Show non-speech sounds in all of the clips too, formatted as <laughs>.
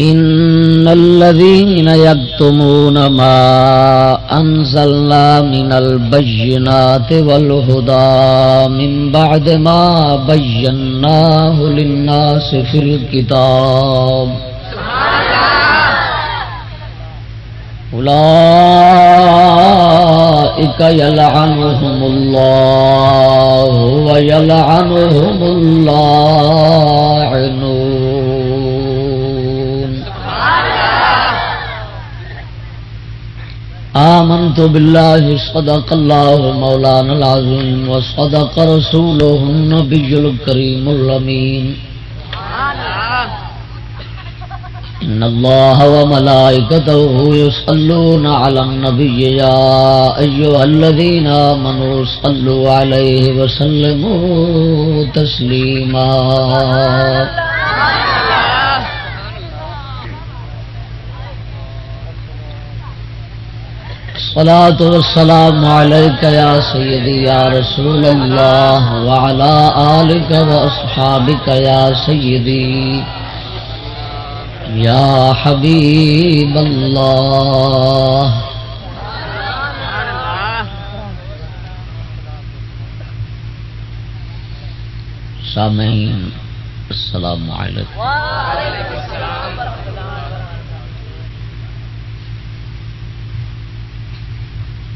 إن الذين يكتمون ما أنزلنا من البينات والهدى من بعد ما بيناه للناس في الكتاب أولئك يلعنهم الله ويلعنهم اللاعنون آمنت بالله صدق الله مولانا العظيم وصدق رسوله النبي الكريم اللمين إن الله وملائكته يصلون على النبي يا أيها الذين آمنوا صلوا عليه وسلموا تسليما الصلاة والسلام عليك يا سيدي يا رسول الله وعلى آلك وأصحابك يا سيدي يا حبيب الله. سامعين السلام عليكم وعليكم السلام ورحمة الله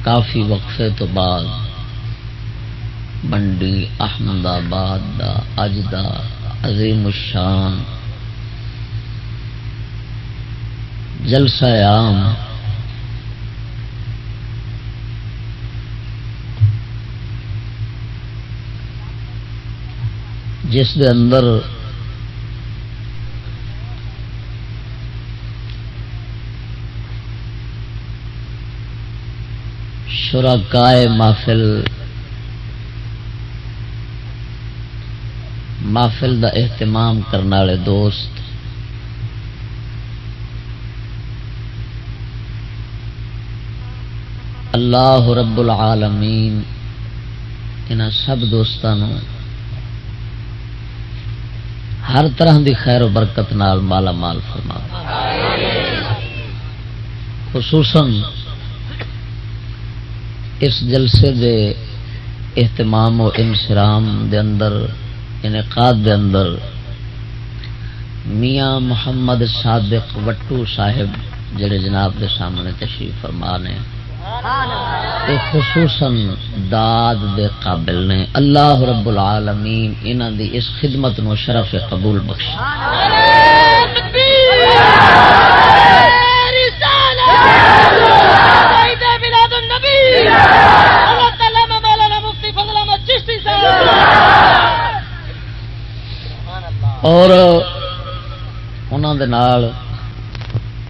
کافی وقفے تو بعد منڈی احمد آباد دا، اج دا، عظیم الشان، جلسہ عام۔ جس دے اندر شرکائے محفل محفل دا اہتمام کرنے والے دوست اللہ رب العالمین ان سب دوستوں ہر طرح دی خیر و برکت نال مالا مال فرما خصوصاً اس جلسے دے اہتمام و انسرام دے اندر، انعقاد دے اندر میاں محمد صادق وٹو صاحب جڑے جناب دے سامنے تشریف فرما نے خصوصاً داد دے قابل نے۔ اللہ رب العالمین انہ دی اس خدمت نو شرف قبول بخش اور دے نال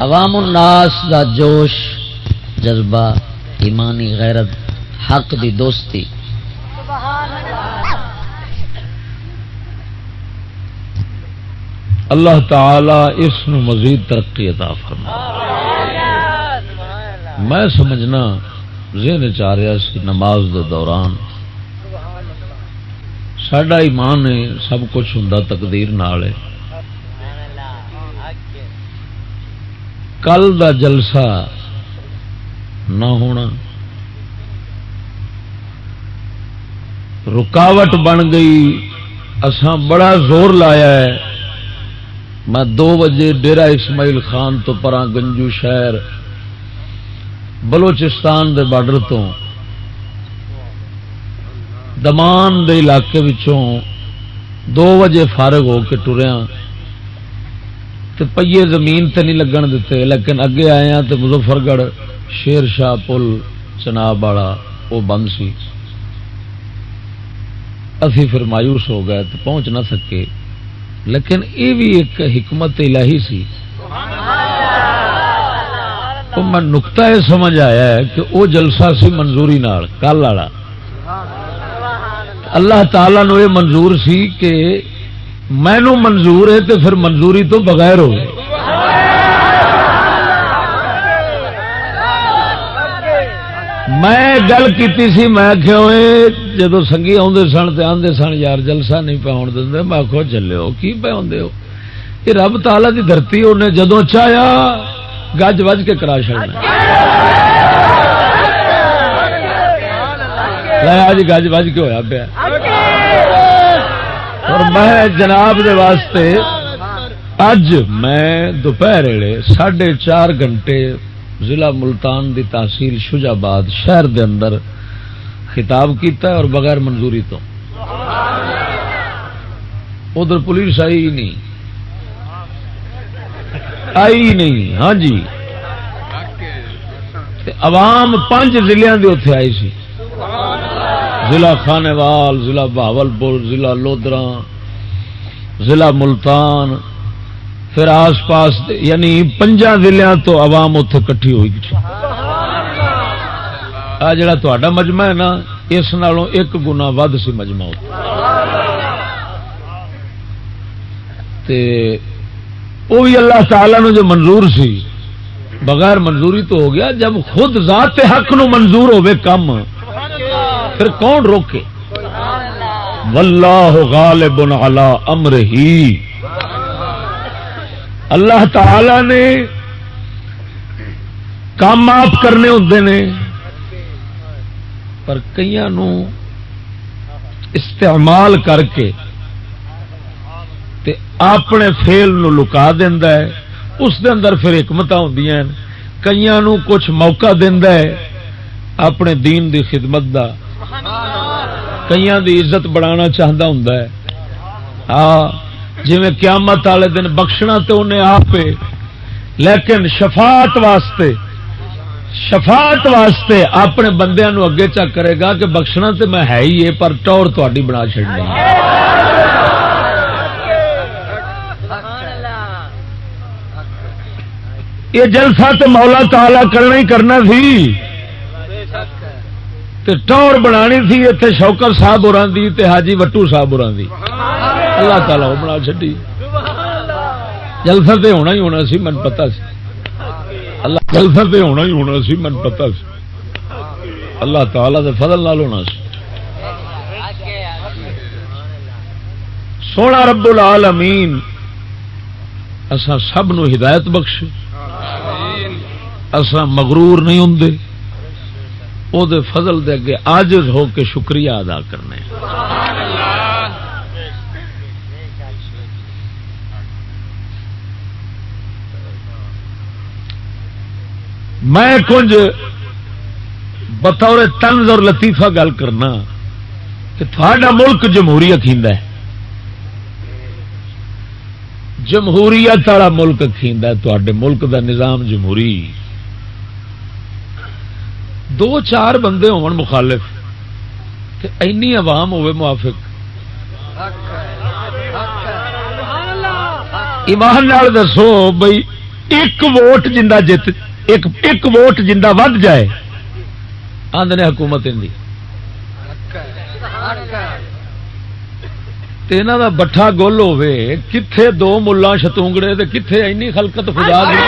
عوام الناس دا جوش جذبہ ایمانی غیرت حق دی دوستی اللہ تعالی اس نو مزید ترقی عطا فرما میں سمجھنا ذہن چاہ رہا سی نماز دے دوران سڈا ایمان ہے سب کچھ ہوں تقدیر نال ہے کل دا جلسہ نہ ہونا۔ رکاوٹ بن گئی۔ اساں بڑا زور لایا ہے۔ میں دو بجے ڈیرا اسماعیل خان تو پرا گنجو شہر بلوچستان دے بارڈر تو۔ دمان دے علاقے وچوں دو بجے فارغ ہو کے ٹریا۔ تو پہیے زمین تے نہیں لگن دیتے لیکن اگے آیا تو مظفر گڑھ شیر شاہ پل چناب والا وہ بند سی۔ اسی پھر مایوس ہو گئے تو پہنچ نہ سکے۔ لیکن یہ بھی ایک حکمت الہی سی۔ تو میں نکتا یہ سمجھ آیا ہے کہ وہ جلسہ سی منظوری نال کل والا۔ اللہ تعالی نو یہ منظور سی کہ مینو منظور ہے تو پھر منظوری تو بغیر ہو۔ میں گل کی سی، میں جدو سنگھی آدھے سن تو آدھے سن، یار جلسہ نہیں پاؤن دے میں آخو چلو کی پہ ہو؟ یہ رب تالا کی دھرتی انہیں جدو چاہیا گج وج کے کرا چڑنا آج گج وج کے ہوا پیا۔ اور میں جناب دے واسطے اج میں دوپہر ساڑھے چار گھنٹے ضلع ملتان دی تحصیل شجاباد شہر دے اندر خطاب کیتا ہے اور بغیر منظوری تو۔ ادھر پولیس آئی نہیں۔ آئی نہیں ہاں جی۔ عوام پانچ ضلع کے اتے آئی سی۔ ضلع خانوال، ضلع بہاول پور ضلع لودرا ضلع ملتان، پھر آس پاس یعنی پنجا ضلع تو عوام اتے کٹھی ہوئی آ جڑا تا مجمع ہے نا، اس نالوں ایک گنا ود سی مجمع وہ بھی اللہ تعالی نو جو منظور سی، بغیر منظوری تو ہو گیا، جب خود ذات حق نو منظور ہوے کم پھر کون روکے؟ واللہ غالب علی امر ہی اللہ تعالی نے کام آپ کرنے ہوں نے، پر کئی استعمال کر کے تے اپنے فیل نو لکا دینا ہے۔ اس دے اندر پھر حکمت ہوں کئی کچھ موقع دینا ہے اپنے دین دی خدمت دا۔ کئی دی عزت بڑھانا چاہتا ہوں ہاں جی قیامت والے دن بخشنا تو انہیں آپ لیکن شفاعت واسطے شفاعت واسطے اپنے بندے نو اگے چا کرے گا کہ بخشنا تو میں ہے ہی ہے، پر ٹور تاری بنا چڑنی یہ جلسہ تو مولا تالا کرنا ہی کرنا سی۔ ٹور بنا سی اتنے شوکر صاحب اور حاجی وٹو صاحب اور اللہ تعالی وہ بنا چڈی جلسہ تے ہونا ہی ہونا سی، من پتا سی۔ اللہ جلسہ تے ہونا ہی ہونا سی، من پتا سی۔ اللہ تعالی دے فضل نال ہونا سی۔ سونا رب العالمین اسا سب نو ہدایت بخش اسا مغرور نہیں ہوں او دے فضل دے اگے آجز ہو کے شکریہ ادا کرنے میں کچھ بطور تنز اور لطیفہ گل کرنا کہ تھوڑا ملک جمہوریت ہے۔ جمہوریت والا ملک تے ملک دا نظام جمہوری۔ دو چار بندے ہون مخالف اینی عوام ہوئے موافق۔ ایمان دسو بھائی ایک ووٹ جا جت ایک ایک ووٹ جا ود جائے۔ آدھے حکومت یہاں کا بٹھا گول ہوے کتنے دو ملا شتونگڑے کتنے اینی خلقت خدا دی؟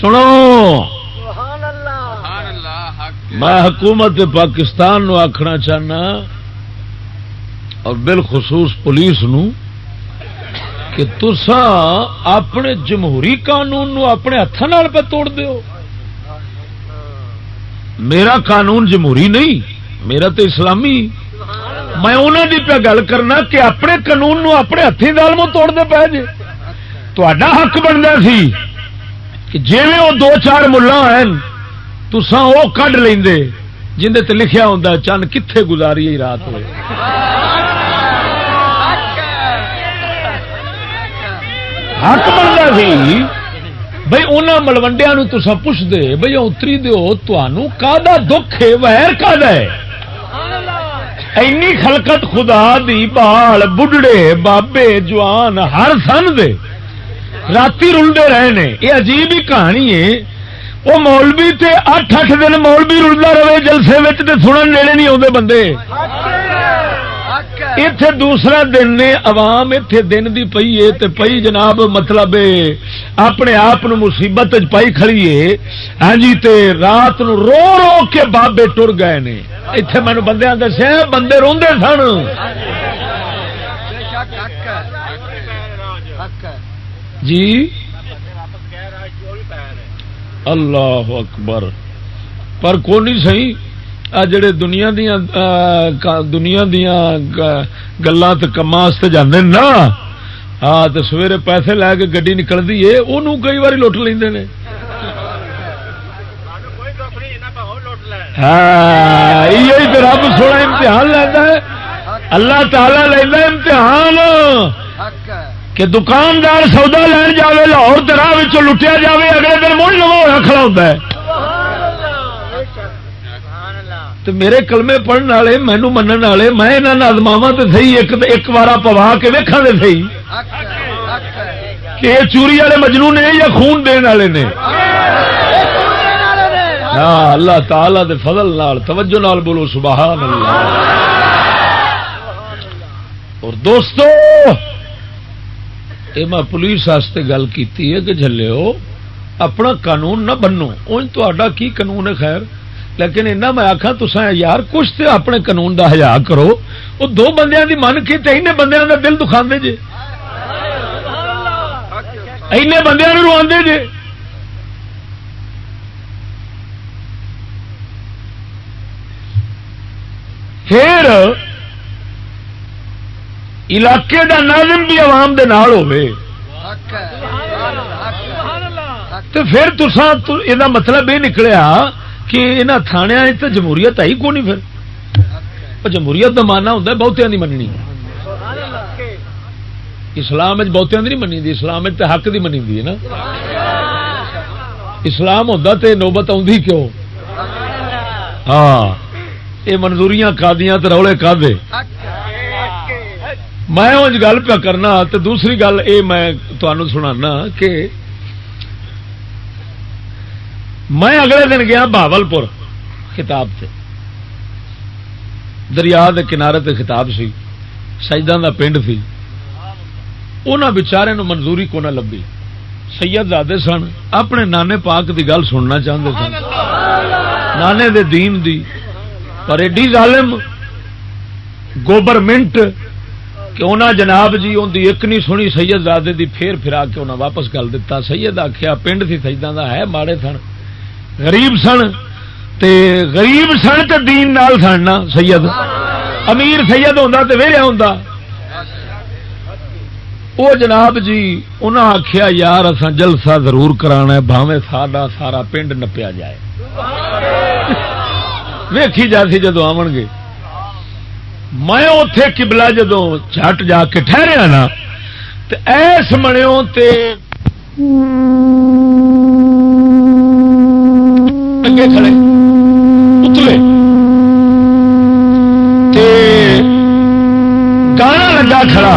سنو۔ میں حکومت پاکستان نو آخنا چاہنا اور بالخصوص پولیس نو کہ تسا اپنے جمہوری قانون نو اپنے ہاتھوں پہ توڑ دیو۔ میرا قانون جمہوری نہیں میرا تو اسلامی۔ میں انہوں کی پہ گل کرنا کہ اپنے قانون نو اپنے ہاتھی دال میں توڑ دے پہ جی۔ تا حق بنتا سی۔ کہ جی وہ دو چار ملا ہیں تسان وہ کھ لیں جن لکھیا ہوں چند کتنے گزاری رات ہوئے۔ حق بنتا سی۔ بھائی انہوں ملوڈیا تسا پوچھ دے بھائی اتری دو کا دکھ ہے ویر کا اینی خلقت خدا دی بال بڑھڑے بابے، جوان، ہر سن دے۔ راتی رلتے رہے نے یہ عجیب ہی کہانی ہے وہ مولوی تے اٹھ اٹھ دن مولوی رلتا رہے جلسے سنن نیڑے نہیں آتے بندے اتے دوسرا دن نے عوام اتے دن دی پئی ہے پئی جناب مطلب اپنے آپ مصیبت پائی کھڑی ہے ہاں جی تے رات نو رو رو کے بابے ٹر گئے نے اتے مینو بندے دسیا بندے روندے سن جی؟ اللہ اکبر۔ پر کون سی آ جڑے دنیا دیا دنیا دیا گلان کما جانے نا ہاں تو سویرے پیسے لے کے گڈی نکلتی ہے وہ کئی بار لٹ لے ہاں رب سونا امتحان لینا ہے۔ اللہ تعالی لینا امتحان۔ کہ دکاندار سودا لین جائے لاہور راہ لٹیا جائے اگلے دن مڑ لو کھڑا ہوتا ہے۔ تو میرے کلمے پڑھنے والے، مینو من والے، میں نظماوا تو سی ایک ایک بار پوا کے ویکا دے سی کہ یہ چوری والے مجنو نے یا خون دن والے نے؟ ہاں اللہ تعالی دے فضل نال، توجہ نال بولو، سبحان اللہ۔ اور دوستو یہ میں پولیس واسطے گل کی کہ جلے ہو اپنا قانون نہ بنو۔ ان تا کی قانون ہے خیر؟ لیکن اینا میں آخا تسا یار، کچھ تو اپنے قانون دا ہزار کرو۔ وہ دو بندیاں دی من کی تے بندیاں دا دل دکھا جے۔ اینے بندیاں رو جے۔ پھر علاقے دا ناظم بھی عوام دے نال ہوے تو پھر تسا یہ مطلب یہ نکلیا کہ یہاں تھانے تو جمہوریت آئی کو نہیں پھر؟ جمہوریت کا ماننا ہوتا بہتیا نہیں مننی۔ اسلام بہتیا نہیں منی دی، اسلام تو حق کی منی دی ہے نا۔ اسلام ہوتا تو نوبت آدھی کیوں؟ ہاں یہ منظوریاں کا دیا تو روڑے کا دے میں گل پہ کرنا تو دوسری گل یہ میں تمہوں سنا کہ میں اگلے دن گیا بہبل پور خطاب سے دریا کے کنارے تے خطاب سی۔ سجدان دا پنڈ سی۔ انہوں بچارے نو منظوری کو نہ لبھی۔ سید زادے سن۔ اپنے نانے پاک دی گل سننا چاہتے سن۔ نانے دے دین دی۔ پر ایڈی ظالم۔ گوبرمنٹ کہ انہوں جناب جی ان دی ایک نہیں سنی سید زادے دی پھر پھرا کے انہوں واپس گل دیتا سید آخیا پنڈ سی سجدان دا ہے ماڑے سن۔ غریب سن۔ تے غریب سن تے دین نال سن نا سید۔ امیر سید ہوندا تے ویریا ہوندا۔ وہ جناب جی انہاں آخیا یار اساں جلسہ ضرور کرانا ہے بھاوے ساڈا سارا پنڈ نپیا جائے۔ ویکھی جاسی جدو آن گے میں اتے کبلا جدو چٹ جا کے ٹھہریا نا ایس منو تے اگے کھڑے، اتلے۔ گانا لگا کھڑا،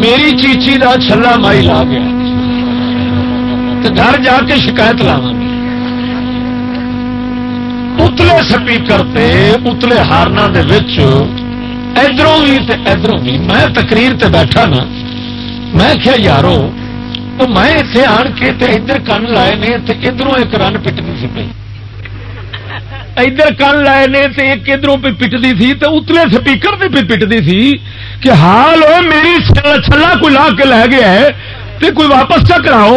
میری چیچی دا چھلا مائی لا گیا۔ گھر جا کے شکایت لاوا اتلے سپیکر اتلے ہارنا ادھروں بھی ادھروں بھی میں تقریر تے بیٹھا نا میں کیا یارو تو میں اتنے آن کے تے ادھر کن لائے نے تے ادھر ایک رن پٹنی سی پی ادھر کن لائے نے تے ایک ادھروں پہ پٹتی تھی تے اتلے سپیکر سے پہ پٹتی تھی کہ حال ہو میری چھلا کوئی لا کے لے گیا ہے تے کوئی واپس چا کراؤ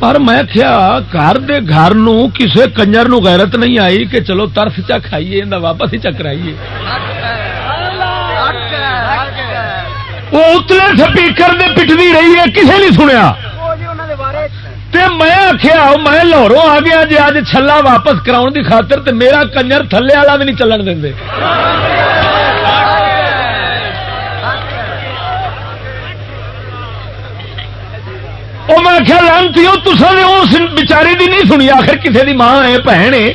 پر میں کیا گھر دے گھر نو کسے کنجر نو غیرت نہیں آئی کہ چلو ترس چا کھائیے انہیں واپس ہی چکرائیے وہ اتلے سپیکر دے پٹتی رہی ہے کسے نہیں سنیا تے میں آخیا میں لاہوروں آ گیا جی اج چھلا واپس کراؤ دی خاطر تے میرا کنجر تھلے والا بھی نہیں چلن دیں آخیا لانتی نے اس بچاری دی نہیں سنی، آخر کسی دی ماں ہے، بہن ہے۔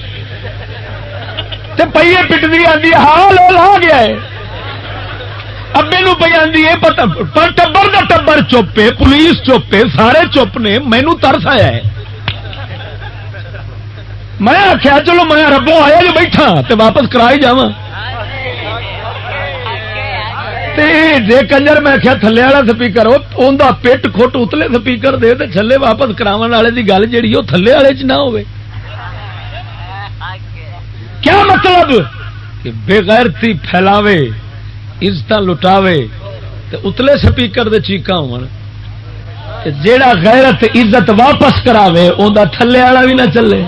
پہیے پٹتی آتی ہاں لو ہاں گیا ہے۔ ابے نو پہ آدھی ہے، پر ٹبر کا ٹبر چپے پولیس چپے سارے چپ نے مینو ترس آیا ہے۔ میں آخیا، چلو میں ربوں آیا جو بیٹھا تے واپس کرا ہی جا جی کنجر میں آخیا تھلے والا سپیکر انہیں پیٹ کھٹ اتلے سپیکر دے تے چھلے واپس کرا والے کی گل جی وہ تھلے والے چ نہ ہو کیا مطلب؟ کہ بےغیرتی پھیلاوے عزت لٹاوے اتلے سپیکر دے چیقا ہو جیڑا غیرت عزت واپس کراوے اندر تھلے والا بھی نہ چلے۔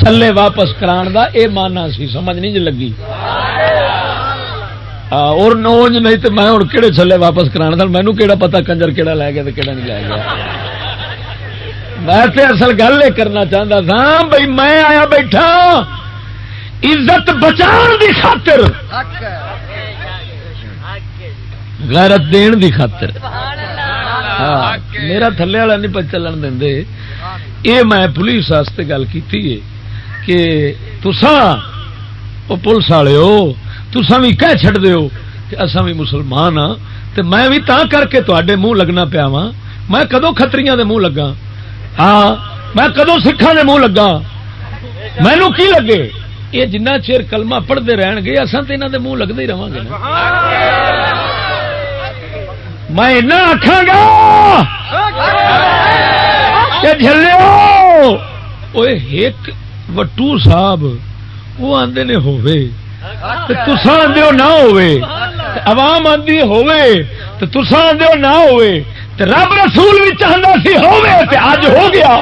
تھلے واپس کران دا اے مانا سی سمجھ نہیں جی لگی۔ اور نوج نہیں تو میں ہوں کہڑے چھلے واپس کرا تھا مینو کہڑا پتا کنجر کہڑا لے گیا کہڑا نہیں لے گیا۔ میں اصل گل یہ کرنا چاہتا تھا بھائی میں آیا بیٹھا عزت بچان دی خاطر۔ غیرت دین دی خاطر۔ ہاں، میرا تھلے والا نہیں پہ چلن دے۔ یہ میں پولیس واسطے گل کی کہ تسان وہ پولیس والے ہو تسان بھی کہہ چڑ دو کہ اصا بھی مسلمان ہاں تو میں بھی تا کر کے تے منہ لگنا پیا وا میں کدو کتری دے منہ لگا ہاں میں کدو سکھان دے منہ لگا مینو کی لگے؟ یہ جنہ چیر کلمہ پڑھتے رہن گے اصل تو یہاں منہ لگتے ہی رہا گے میں آخا گا کہ جلو ایک وٹو صاحب وہ آدھے نے ہوے تسا آدھے نہ ہوے عوام آدھی ہوے تو تسا آدھے نہ ہوے رب رسول بھی چاہتا سی ہوے اج ہو گیا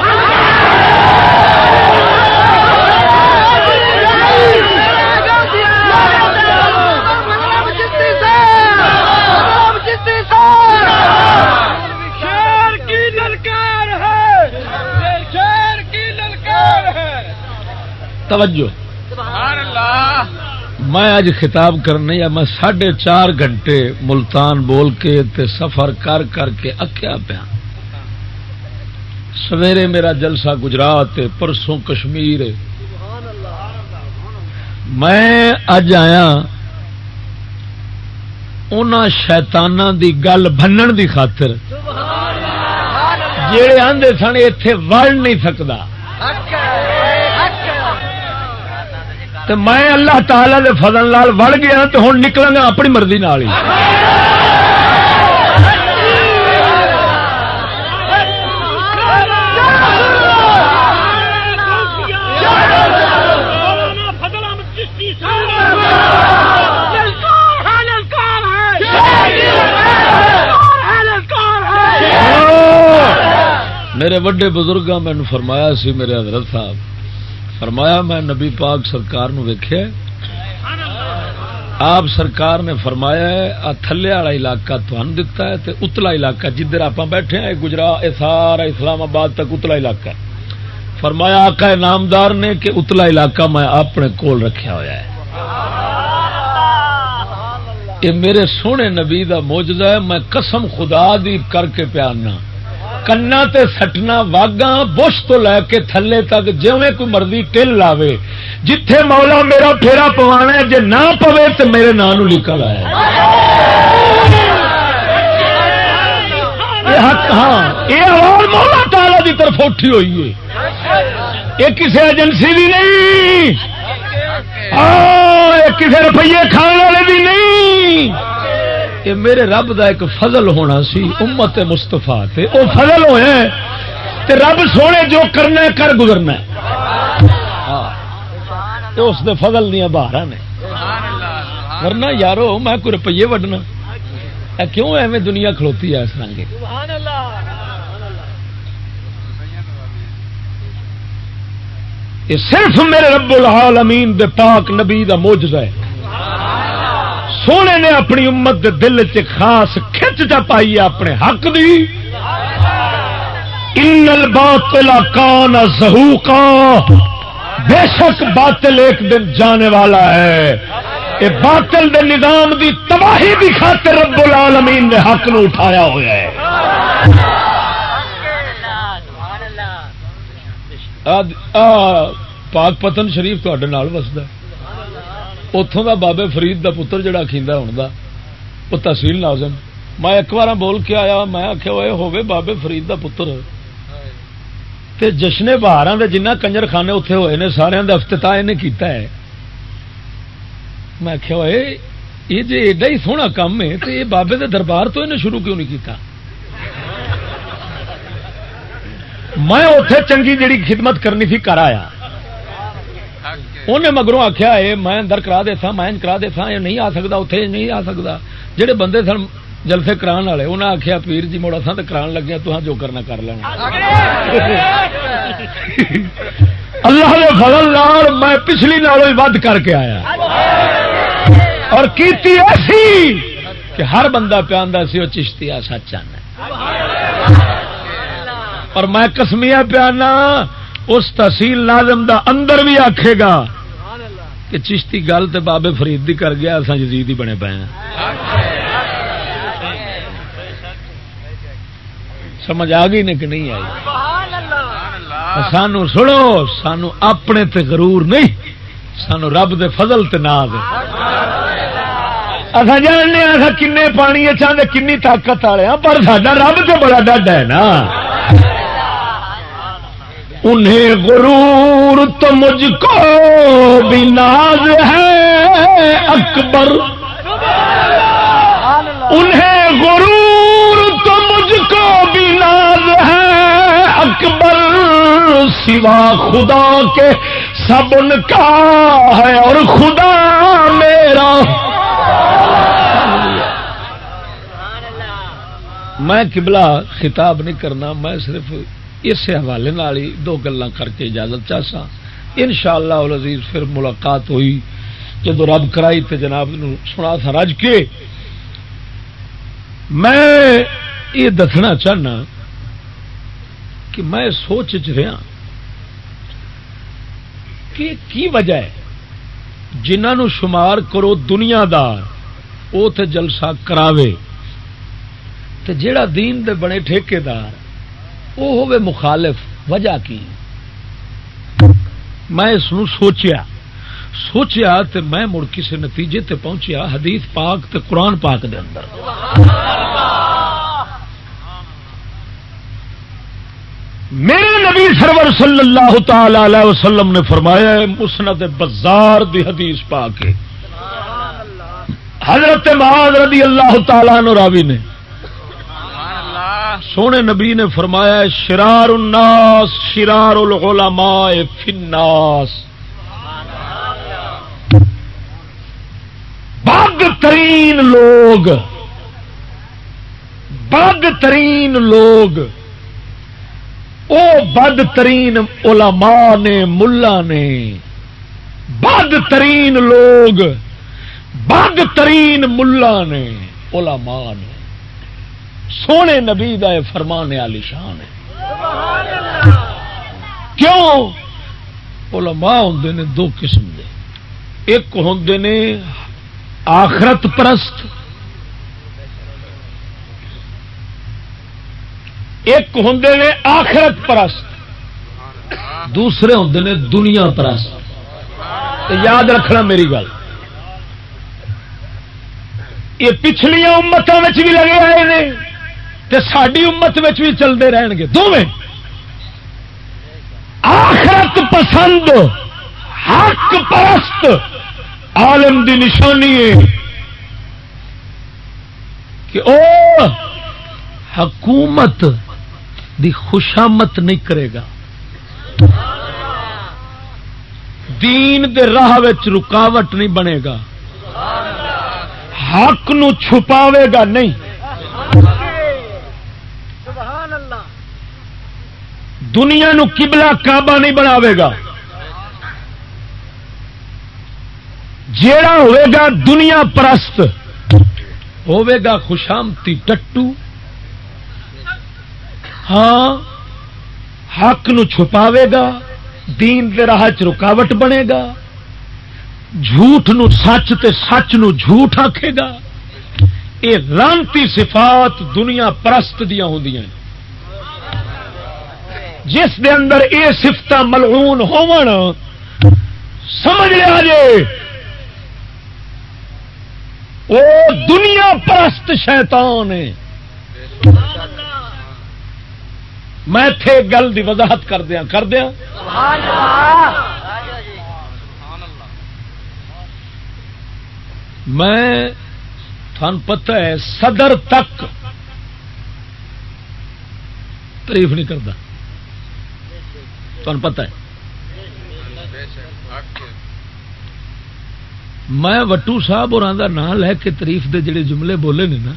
توجہ۔ میں اج خطاب کرنے یا میں ساڑھے چار گھنٹے ملتان بول کے تے سفر کر کر کے اکیا پیا۔ سویرے میرا جلسہ گجرات پرسوں کشمیر میں اج آیا ان شیتانہ دی گل بنن دی خاطر۔ جڑے آدھے سن اتے وڑ نہیں سکتا تو میں اللہ تعالی دے فضل لال وڑ گیا تو ہوں نکل گا اپنی مرضی نال ہی۔ میرے وڈے بزرگ مینو فرمایا سی میرے حضرت صاحب فرمایا، میں نبی پاک سرکار نو ویکھیا آپ سرکار نے فرمایا ہے تھلے والا علاقہ تمہیں دتا ہے تے اتلا علاقہ جدھر آپ بیٹھے ہیں، گجرات سارا اسلام آباد تک اتلا علاقہ فرمایا، آقا نامدار نے کہ اتلا علاقہ میں اپنے کول رکھیا ہوا ہے۔ یہ میرے سونے نبی دا موجودہ ہے، میں قسم خدا دی کر کے پیارنا کنا تے سٹنا واگا بش تو لے کے تھلے تک جی کوئی مرضی ٹل لاوے جتھے مولا میرا پھیرا پوانا جے نہ پوے تو میرے نام نکل آیا ہاں یہ آواز مولا تالا کی طرف اٹھی ہوئی ہے یہ کسی ایجنسی بھی نہیں کسی روپیے کھانے والے بھی نہیں میرے رب دا ایک فضل ہونا سی امت مستفا وہ فضل ہوئے تے رب سونے جو کرنا ہے کر گزرنا ہے۔ اس دے فضل دیا باہر نے۔ ورنہ یارو میں کوئی روپیے وڈنا۔ کیوں ایویں دنیا کھلوتی ہے اس رنگ یہ صرف میرے رب العالمین دے پاک نبی دا موجزہ ہے۔ سونے نے اپنی امت دے دل چ خاص کھچ چا پائی ہے اپنے حق دی۔ ان الباطل کان زہوقا۔ بے شک باطل ایک دن جانے والا ہے۔ یہ باطل دے نظام دی تباہی دی خاطر رب العالمین نے حق نو اٹھایا ہوا ہے۔ پاک پتن شریف تے وسد اتوں کا بابے فرید دا پتر جڑا کھیندا ہوں دا وہ تحصیل ناظم میں ایک بار بول کے آیا میں آخیا ہوئے ہوے بابے فرید دا پتر تے جشن بہار دے جنہ کنجر خانے اتنے ہوئے نے سارے افتتاح انہیں کیتا ہے میں آخیا ہوئے یہ جی ایڈا ہی سونا کام ہے تو یہ بابے دے دربار تو انہیں شروع کیوں نہیں کیتا میں اتے چنگی جڑی خدمت کرنی تھی کر آیا انہیں مگروں آخیا ہے میں اندر کرا دے تھا میں کرا دے تھا یہ نہیں آ سکتا اتنے نہیں آ سکتا جہے بندے سن جلسے کران والے انہیں آخیا پیر جی موڑا تھا تو کران لگیا تو جو کرنا کر لینا اللہ نے فضل لال میں پچھلی نالوں ہی ود کر کے آیا اور کیتی ایسی کہ ہر بندہ پیا سی وہ چشتی آ سچ آنا اور میں کسمیا پیانا اس تحصیل لازم دا اندر بھی آکھے گا کہ چشتی گل تو بابے فرید دی کر گیا اصا جزید ہی بنے پے سمجھ آ گئی نے کہ نہیں آئی؟ سانو سنو، سانو اپنے تے غرور نہیں، سانو رب دے فضل تے ناز اصا جاننے اصا پانی چاہتے کنی طاقت والے ہاں پر سڈا رب تو بڑا ڈڈ ہے نا۔ انہیں غرور تو مجھ کو بھی ناز ہے، اکبر۔ انہیں غرور تو مجھ کو بھی ناز ہے، اکبر۔ سوا خدا کے سب ان کا ہے اور خدا میرا۔ میں قبلہ خطاب نہیں کرنا، میں صرف اس حوالے ہی دو گلا کر کے اجازت چاہسا ان شاء اللہ عزیز پھر ملاقات ہوئی۔ جدو رب کرائی تے جناب سنا تھا رج کے۔ میں یہ دسنا چاہنا کہ میں سوچ چ رہا کہ کی وجہ ہے جنہوں شمار کرو دنیا دار وہ تے جلسہ کراوے۔ تے جیڑا دین دے بنے ٹھیکے دار وہ ہوے مخالف، وجہ کی؟ میں اس سوچیا سوچیا تے میں مڑ کسی نتیجے تے پہنچیا، حدیث پاک تے قرآن پاک دے اندر۔ میرے نبی سرور صلی اللہ تعالی علیہ وسلم نے فرمایا ہے، مسند بازار دی حدیث پاک حضرت معاذ رضی اللہ تعالی نو راوی نے سونے نبی نے فرمایا شرار الناس، شرار العلماء فی الناس۔ بد ترین لوگ بد ترین لوگ۔ او بد ترین علماء نے، ملا نے۔ بد ترین لوگ بد ترین ملا نے، علماء نے۔ سونے نبی دا فرمانے والی شان ہے۔ کیوں؟ علماء ہوں نے دو قسم دے۔ ایک ہوں نے آخرت پرست، ایک ہوں نے آخرت پرست، دوسرے ہوں نے دنیا پرست۔ یاد رکھنا میری گل۔ یہ پچھلیا امتوں بھی لگے آئے ہیں ساری امت بھی چلتے رہن گے دونیں آخرت پسند، حق پرست، عالم دی نشانی ہے۔ کہ او حکومت دی خوشامت نہیں کرے گا۔ دین دے راہ رکاوٹ نہیں بنے گا۔ حق نو چھپاوے گا نہیں۔ دنیا نو قبلہ کعبہ نہیں بناوے گا۔ جیڑا ہوئے گا دنیا پرست، ہوئے گا خوشامتی ٹٹو۔ ہاں حق نو چھپاوے گا، دین دے راہ چ رکاوٹ بنے گا۔ جھوٹ نو سچ تے سچ نو جھوٹ آکھے گا۔ یہ لانتی صفات دنیا پرست دیا ہوں جس دے اندر یہ سفت ملعون ہون سمجھ لیا جے۔ وہ دنیا پرست شیطان ہے۔ میں تھے گل دی وضاحت کر دیا کر دیا میں تھان پتہ ہے، صدر تک تعریف نہیں کرتا۔ تمہیں پتہ ہے۔ میں وٹو صاحب اور نام لے کے تعریف دے جڑے جملے بولے نے نا،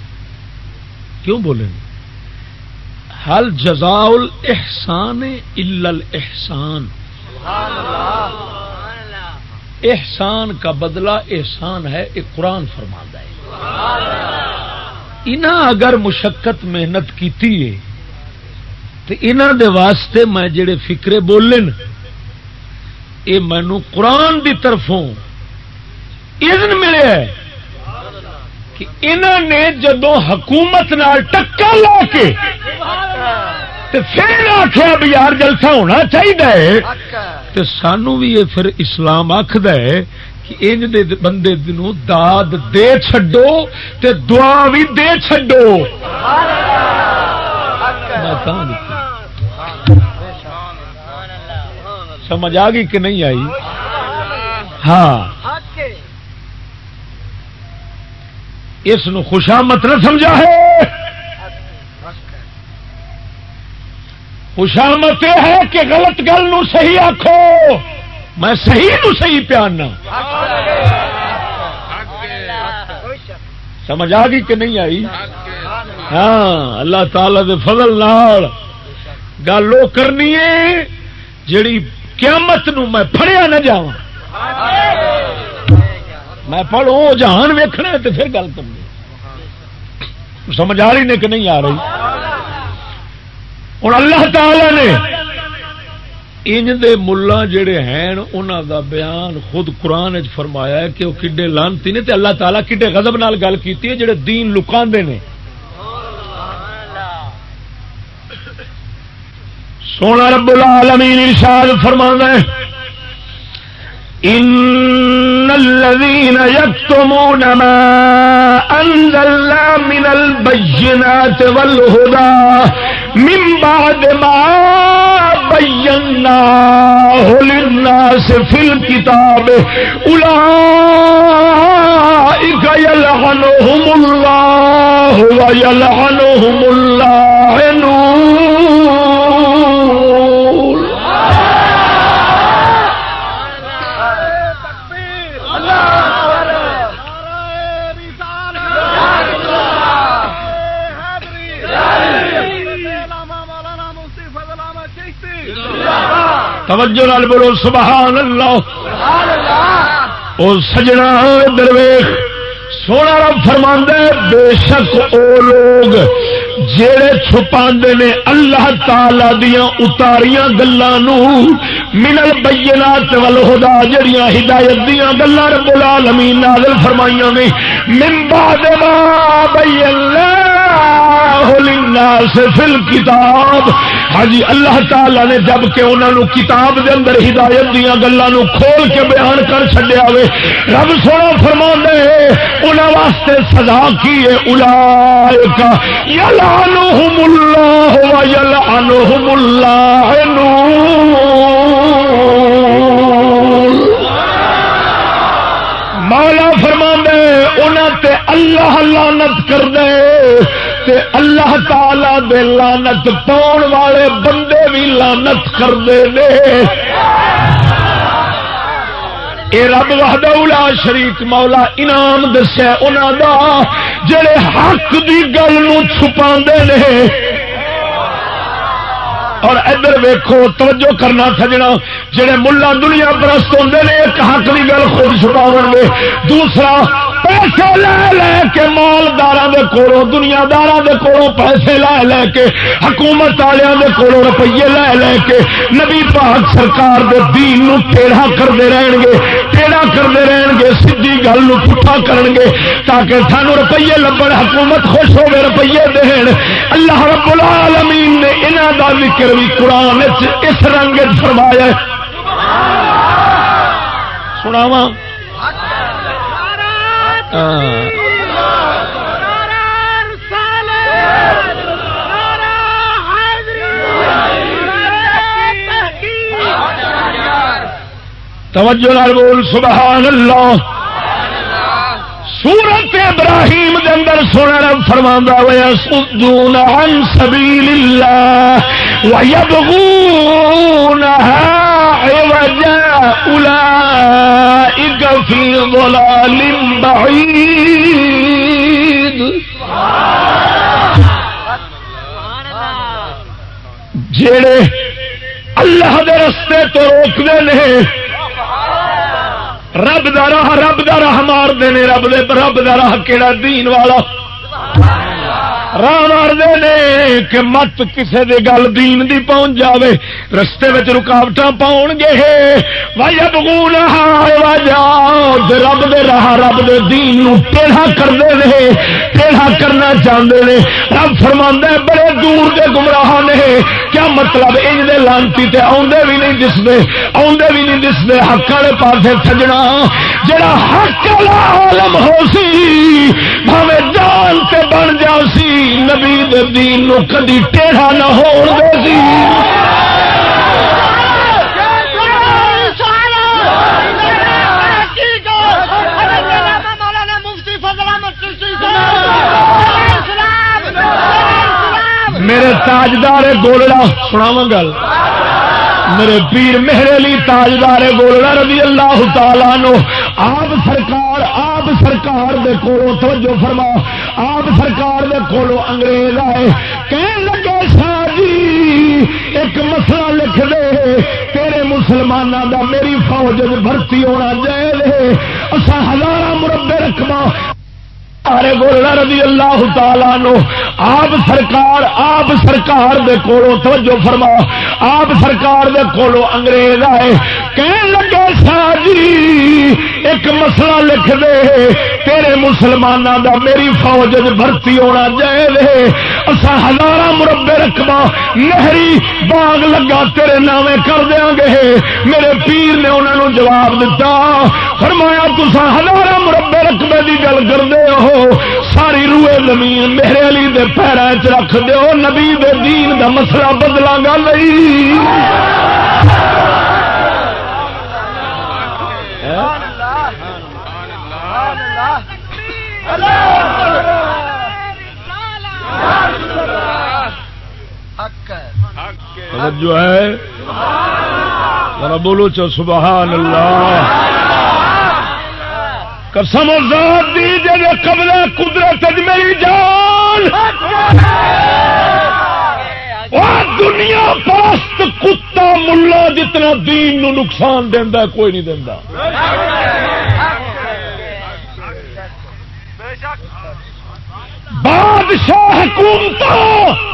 کیوں بولے نے؟ حل جزاؤ احسان احسان احسان کا بدلہ احسان ہے ایک قرآن فرما ہے۔ انہاں اگر مشقت محنت کی تو انہوں دے واسطے میں جڑے فکرے بولن یہ مینو قرآن دی طرفوں اذن ملے کہ انہوں نے جدو حکومت نال ٹکا لا کے پھر آخیا بھی یار جلسہ ہونا چاہیے تو سانو بھی یہ پھر اسلام آخد کہ انج دے بندے داد دے چڈو تے دعا بھی دے چڈو سمجھ آ گئی کہ نہیں آئی؟ ہاں۔ اس خوشامت نہ سمجھا ہے۔ خوشامت یہ ہے کہ غلط گل نو صحیح آخو میں صحیح نو صحیح پیاننا سمجھ آ گئی کہ نہیں آئی؟ ہاں۔ اللہ تعالی دے فضل نال۔ گل وہ کرنی ہے، جیڑی قیامت نو میں پڑیا نہ جا میں پڑھو جہان ویکھنا تو پھر گل کرنی۔ سمجھ آ رہی نے کہ نہیں آ رہی؟ ہوں اللہ تعالی نے ان دے ملا جڑے ہیں انہوں دا بیان خود قرآن فرمایا ہے کہ وہ کڈے لانتی نے تے اللہ تعالیٰ کڈے غضب نال گل کی جڑے دین لکاندے نے۔ سونا رب العالمین ارشاد فرما ان الذين يكتمون ما انزلنا من البينات والهدى من بعد ما للناس في الكتاب. أولئك يلعنهم الله ويلعنهم اللاعنون توجہ نال بولو سبحان اللہ او سجنا درویش۔ سونا رب فرما بے شک او لوگ جڑے چھپا نے اللہ تعالی دیا اتاریاں گلوں منل بینات ول ہدا جڑیاں ہدایت دیا گلا رب العالمین نازل فرمائیاں نے من بعد ما بین فل کتاب ہاں جی اللہ تعالی نے جبکہ انہوں نے کتاب دے اندر ہدایت دیا گلوں کھول کے بیان کر چڈیا ہوئے رب سونا فرما دے انہوں واسطے سزا کی ہے؟ الا کا یل اللہ یل اللہ مولا فرما اللہ لانت کر دے تے اللہ تعالی دے لانت پاؤن والے بندے بھی لانت کرتے ہیں اے رب وحدہ شریک مولا انعام دسیا انہوں دا، جڑے حق دی گل چھپا نے۔ اور ادھر ویکو توجہ کرنا سجنا، جڑے ملا دنیا پرست ہوتے ہیں ایک حق کی گل خود چھپا گے۔ دوسرا پیسے لے لے کے مالدار کولوں دنیا دار کولوں پیسے لے لے کے، حکومت والوں کے کولوں روپیے لے لے کے، نبی پاک سرکار دے دین نو ٹیڑھا کرتے رہن گے ٹیڑھا کرتے رہن گے سی گل پٹھا کرن گے تاکہ سانو روپیے لبن، حکومت خوش ہو روپیے دین اللہ رب العالمین نے انہوں کا ذکر بھی قرآن اس رنگ فرمایا سناواں۔ توجہ لال بول، سبحان اللہ۔ سورت ابراہیم دے اندر سونا فرما ہوا سدون عن سبیل اللہ ويبغونها عوجا أولئك في ضلال بعيد. جڑے اللہ دے رستے تو روکتے ہیں رب دا راہ، رب دا راہ مار دے رب دے، رب دا راہ کیڑا دین والا؟ راہ مارتے نے کہ مت کسے دے گل دین دی پہنچ جاوے۔ رستے میں رکاوٹ پاؤ گے۔ واجا بگون رب دے راہ رب دے دین نو ٹیڑھا کرتے رہے ٹیڑھا کرنا چاہتے ہیں رب فرما بڑے دور دے گمراہ نے۔ کیا مطلب ان دے لانتی تے آدھے بھی نہیں دستے آدھے بھی نہیں دستے حق والے پاسے سجنا۔ جڑا حق والا عالم ہو سی، بھاوے جان سے بن جا سی۔ نبی دین نو کدی ٹیڑھا نہ ہو دے میرے تاجدار گولڑا سناو گل۔ میرے پیر میرے لی تاجدار گولڑا رضی اللہ تعالی نو آپ سرکار سرکار دے کولو توجہ فرما۔ آپ سرکار دے کولو انگریز آئے۔ کہنے لگے شاہ جی ایک مسئلہ لکھ دے۔ تیرے مسلمانوں دا میری فوج بھرتی ہونا جائے اصا ہزار مربے رقم ارے بولنا رضی اللہ تعالیٰ نو۔ آپ سرکار آپ سرکار دے کولو توجہ فرما۔ آپ سرکار دے کولو انگریز آئے۔ کہنے لگے شاہ جی ایک مسئلہ لکھ دے۔ تیرے مسلمانوں دا میری فوج بھرتی ہونا جائے اصا ہزار مربے رقبہ نہری باغ لگا تیرے نامے کر دیا گے۔ میرے پیر نے انہوں نے جواب دیتا فرمایا تسا ہزار مربے رقبے کی گل کرتے ہو، ساری روئے زمین میرے علی دے پیروں چ رکھ دو نبی دے دین دا مسئلہ بدلا گا نہیں۔ جو ہے۔ بولو چو سبحان اللہ۔ قسم و ذات دی جگہ قبل قدرت اج میری جان. دنیا پرست کتا ملا جتنا دین نو نقصان دینا کوئی نہیں دینا بادشاہ حکومت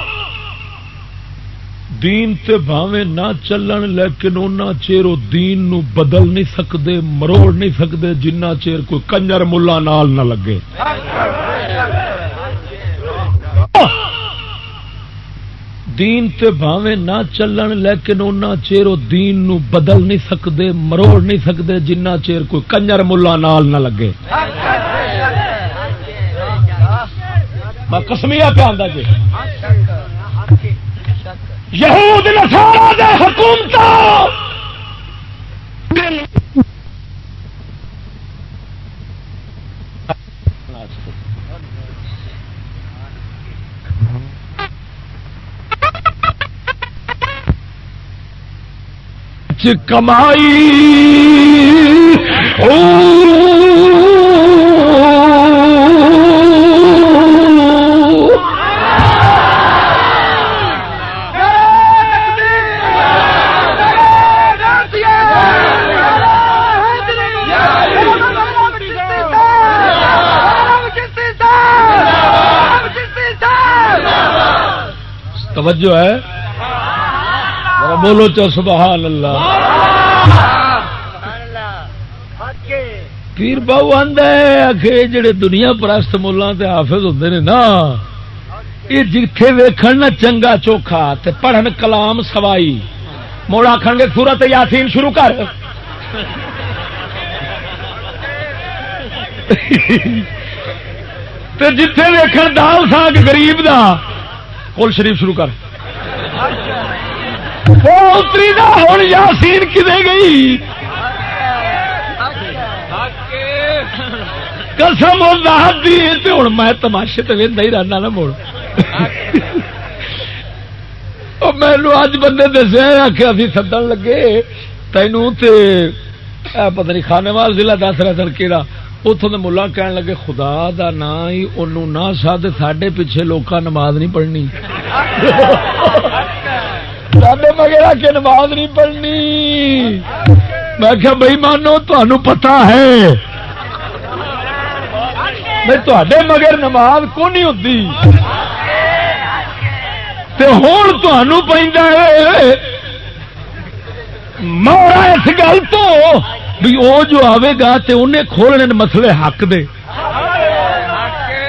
دین تے بھاویں نہ چلن، لیکن اونا چیر وہ دین نو بدل نہیں سکتے مروڑ نہیں سکتے جنہ چیر کوئی کنجر ملا نال نہ لگے۔ دین تے بھاویں نہ چلن، لیکن اونا چیر وہ دین نو بدل نہیں سکتے مروڑ نہیں سکتے جنہ چیر کوئی کنجر ملا نال نہ لگے۔ میں کسمیا پہ آدھا جی۔ یہود نسارا دے حکومت کمائی توجہ ہے؟ بولو چو سبحان اللہ۔ پیر بہو آدھا آدھے جڑے دنیا پرست ملا حافظ ہوں نے نا، یہ جتھے ویکھن نا چنگا چوکھا تے پڑھن کلام سوائی۔ موڑ آخر گے، سورت یاسین شروع کر۔ جتھے ویکھن دال ساگ غریب دا کول شریف شروع کر۔ اتری دا ہوں یاسین کدے گئی۔ قسم دی ہوں میں تماشے تو وہدا ہی رہنا نا مڑ۔ مینو اج بندے دسے آخیا سی سدن لگے۔ تینوں پتہ نہیں خانے وال ضلع دس رہا سر کہڑا اتوں کے ملا کہن لگے، خدا دا نا ہی انہوں نہ سد ساڈے پیچھے لوکاں نماز نہیں پڑھنی۔ سڈے مگر آ کے نماز نہیں پڑھنی۔ میں کیا بھائی مانو تمہیں پتا ہے۔ تے مگر نماز کو نہیں ہوتی ہوں تمہوں پہ مارا اس گل تو۔ بھی وہ جو آئے گا تو انہیں کھولنے مسئلے حق دے۔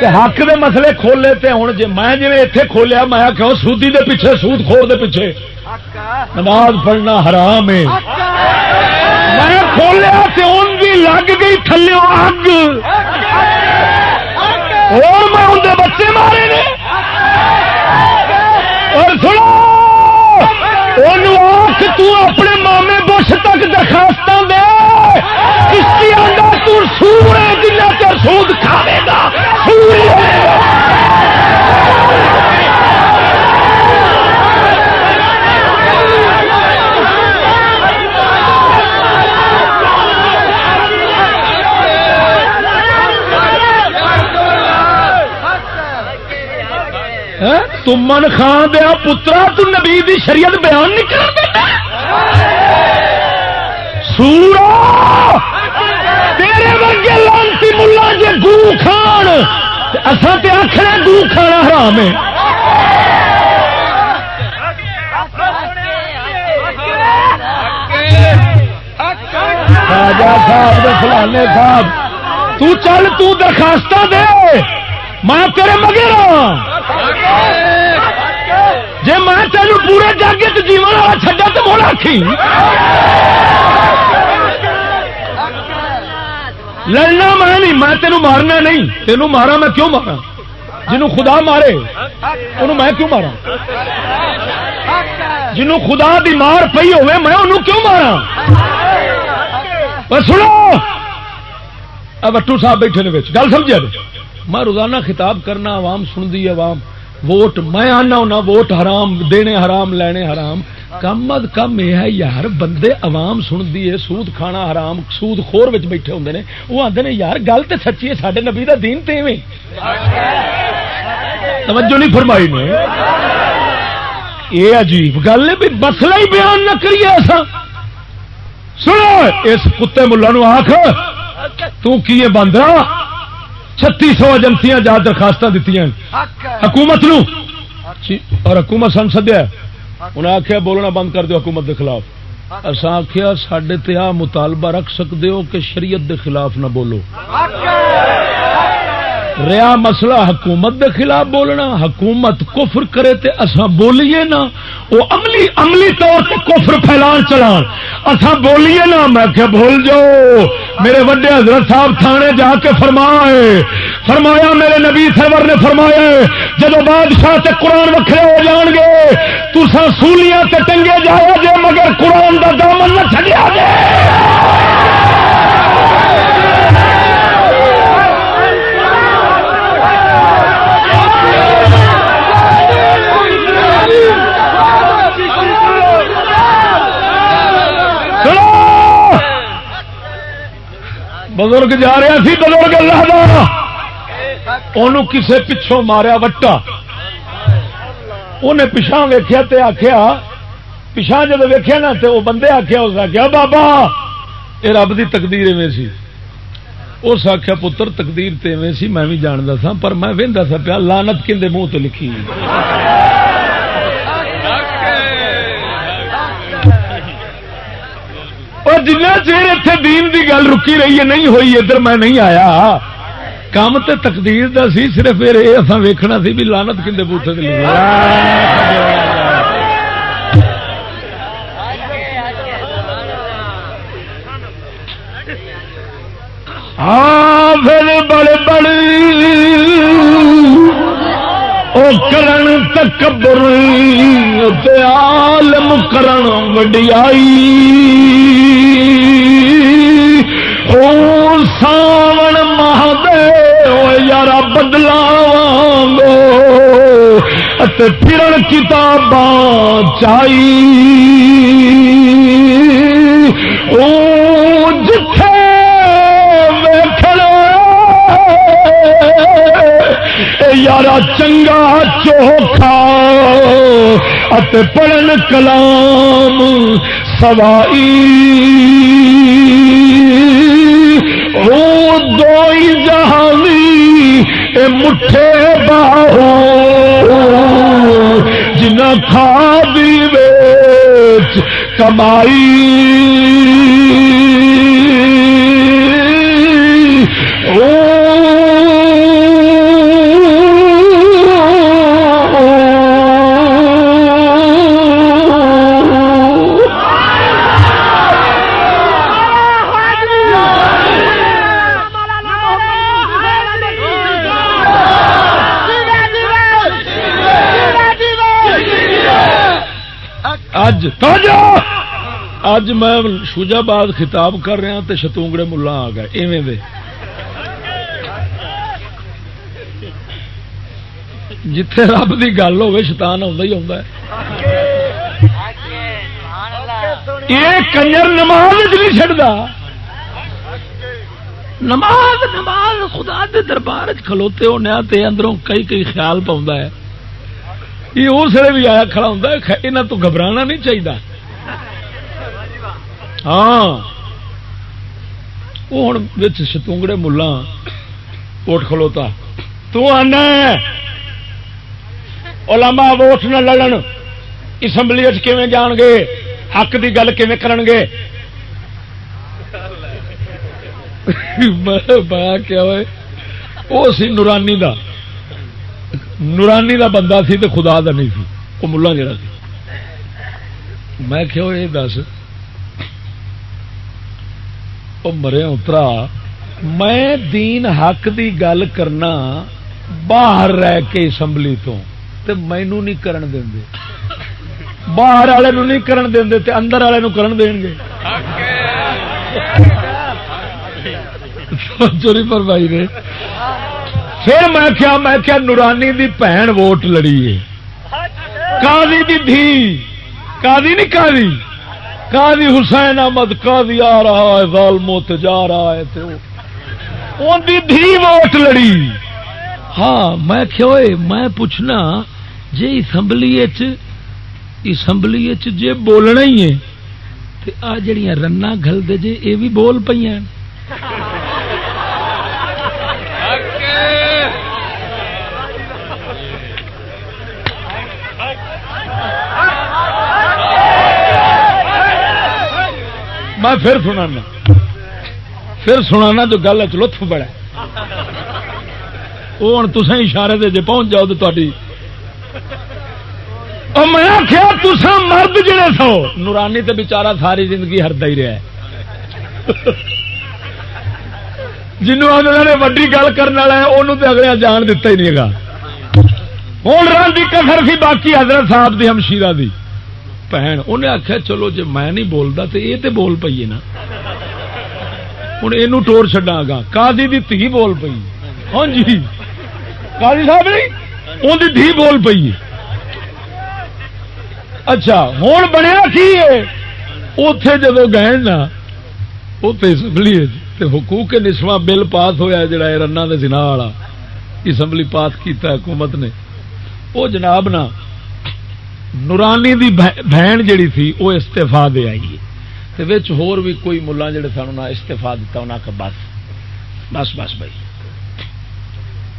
حق دے مسئلے کھولے تے ہوں جی میں جی اتنے کھولیا، میں کہ سودی دے پیچھے، سود خور دے پیچھے۔ نماز پڑھنا حرام ہے۔ میں کھولیا تے ان بھی لگ گئی تھلے اگ۔ اور میں اندر بچے مارے نے۔ اور سنو تو اپنے مامے بش تک درخواست دے۔ کشتی تو سور ہے جنہ چر سود کھاوے گا۔ ہاں، تمن خان دیا پترا تو نبی دی شریعت بیان نہیں کر سورا! تیرے ورگے لانتی ملا جی گو کھان اصا تے آخر گو کھانا حرام ہے۔ راجا صاحب فلانے صاحب، تو چل تو درخواست دے، میں تیرے مگر جی میں پورے جاگے تو جیون والا چڈا تو موڑ آخی لڑنا میں نہیں، میں تینوں مارنا نہیں۔ تینوں مارا میں کیوں مارا؟ جنوں خدا مارے، انہوں میں کیوں مارا؟ جنوں خدا دی مار پی ہوئے میں انہوں کیوں مارا؟ سنو۔ بٹو صاحب بیٹھے نے گل سمجھا میں روزانہ خطاب کرنا، عوام سن دی عوام۔ ووٹ، میں آنا ہونا، ووٹ حرام، دینے حرام، لینے حرام۔ کم از کم یہ ہے یار، بندے عوام سنتی ہے، سود کھانا حرام، سود خور بیٹھے ہوں نے۔ وہ آتے ہیں یار، گل تو سچی ہے سارے نبی کا دین تے توجہ نہیں فرمائی نے یہ عجیب گل ہے، بھی مسئلہ ہی بیان نہ کریے ایسا۔ سنو، اس کتے ملا نو آخ تی بندرا؟ چھتی سو ایجنسیاں جا درخواست دیتی حکومت نو۔ اور حکومت سن سدیا انہیں آخیا بولنا بند کر دو حکومت کے خلاف۔ اصا آخیا سڈے تے مطالبہ رکھ سکتے ہو کہ شریعت دے خلاف نہ بولو۔ ریا مسئلہ حکومت دے خلاف بولنا حکومت کفر کرے تے اسا بولیے نا وہ عملی عملی طور پہ کفر پھیلان چلان۔ اسا بولیے نا، میں کہ بھول جاؤ۔ میرے وڈے حضرت صاحب تھانے جا کے فرمائے۔ فرمایا، میرے نبی سرور نے فرمایا جب بادشاہ تے قرآن وکھرے ہو جان گے تو سولیاں تے ٹنگے جاؤ جے مگر قرآن دا دامن نہ چڑیا جائے بزرگ جا رہا سی بزرگ اللہ دا۔ انہوں کسے پچھوں ماریا وٹا۔ انہیں پچھا ویخیا تے آخیا پچھا جب ویخیا نا تو وہ بندے آخیا اس آخیا بابا یہ رب کی تقدیر میں سی۔ اس آخیا پتر تقدیر تے میں سی میں بھی جانتا سا پر میں وہدا سا پیا لانت کھے منہ تو لکھی۔ اور جنا چیر اتنے دین دی گل رکی رہی ہے، نہیں ہوئی، ادھر میں نہیں آیا۔ کام تے تقدیر دا سی، صرف یہ ویکھنا سی بھی لانت کھے بوتے ہاں پھر تکبر، تے عالم کرن وڈیائی۔ او ساون مہدے یار بدلاو پھرن کتاباں چائی۔ او جتھے یارا چنگا چوکھا پڑھن کلام سوائی۔ دو جہانی، اے مٹھے باہو جنا کھا دی ویچ کمائی۔ اج میں شوجاباد خطاب کر رہا ہاں تو شتونگڑے ملا آ گئے، ایویں دے۔ جتھے رب کی گل ہوے شتان آ یہ کنجر نماز نہیں چڑھتا نماز نماز خدا دے دربار کھلوتے ہونے تے اندروں کئی کئی خیال پاؤں ہے۔ یہ اس لیے بھی آیا کھڑا ہوں یہاں تو گھبرانا نہیں چاہیے ہاں وہ ہوں ستونگڑے ملا ووٹ کھلوتا تو آنا علماء ووٹ نہ لڑن اسمبلی کیون جان گے حق کی گل کیون کرن گے کیا ہوئے وہ سی نورانی دا نورانی دا بندہ سی تو خدا دا نہیں سی وہ ملا جڑا سی میں کہو یہ دس وہ مرے اترا میں دین حق دی گل کرنا باہر رہ کے اسمبلی تو تے مینو نہیں کرن دیں دے باہر والے نہیں کرن دیں دے تے اندر والے کرن دیں گے چوری پر بھائی نے پھر میں کیا میں کیا نورانی دی بہن ووٹ لڑی ہے کالی دی دھی کالی نہیں کالی قاضی حسین احمد قاضی آ رہا ہے ظالمو تے جا رہا ہے تے اون دی دھی ووٹ لڑی۔ ہاں میں کہوئے میں پوچھنا، جے اسمبلی اسمبلی جی بولنا ہی ہے، تے آ جڑیاں رنا گھل دے جے، اے بھی بول پہ میں پھر سنانا۔ پھر سنانا جو گل ہے لطف بڑا وہ ہوں تصا اشارے دے جے پہنچ جاؤ تو تھی میں آخیا تسا مرد جڑے سو۔ نورانی تے بچارا ساری زندگی ہردا ہی رہا جنوب آدھے نے ویڈی گل کرنے والا ہے انہوں تو اگلے جان دتا ہی نہیں گا ہوں رن کی کسر سی باقی حضرت صاحب دی ہمشیرہ دی۔ بھن انہیں آخیا چلو جی میں نہیں بولتا تو یہ تو بول پیے نا ہوں یہ ٹور چڈا گا کادی دی تھی بول پی ہاں جی کادی صاحب نہیں ان کی دھی بول پی اچھا ہوں بنیا کی اتے جب گئے نا اسمبلی حقوق نسواں بل پاس ہوا جڑا رنا کے جنا والا اسمبلی پاس کیتا حکومت نے وہ جناب نا نورانی دی بہن جڑی تھی، وہ استفا دے آئی ہے۔ ہور بھی کوئی ملا جڑے سن استفا دیتا انہیں کہ بس۔ بس بس بھائی۔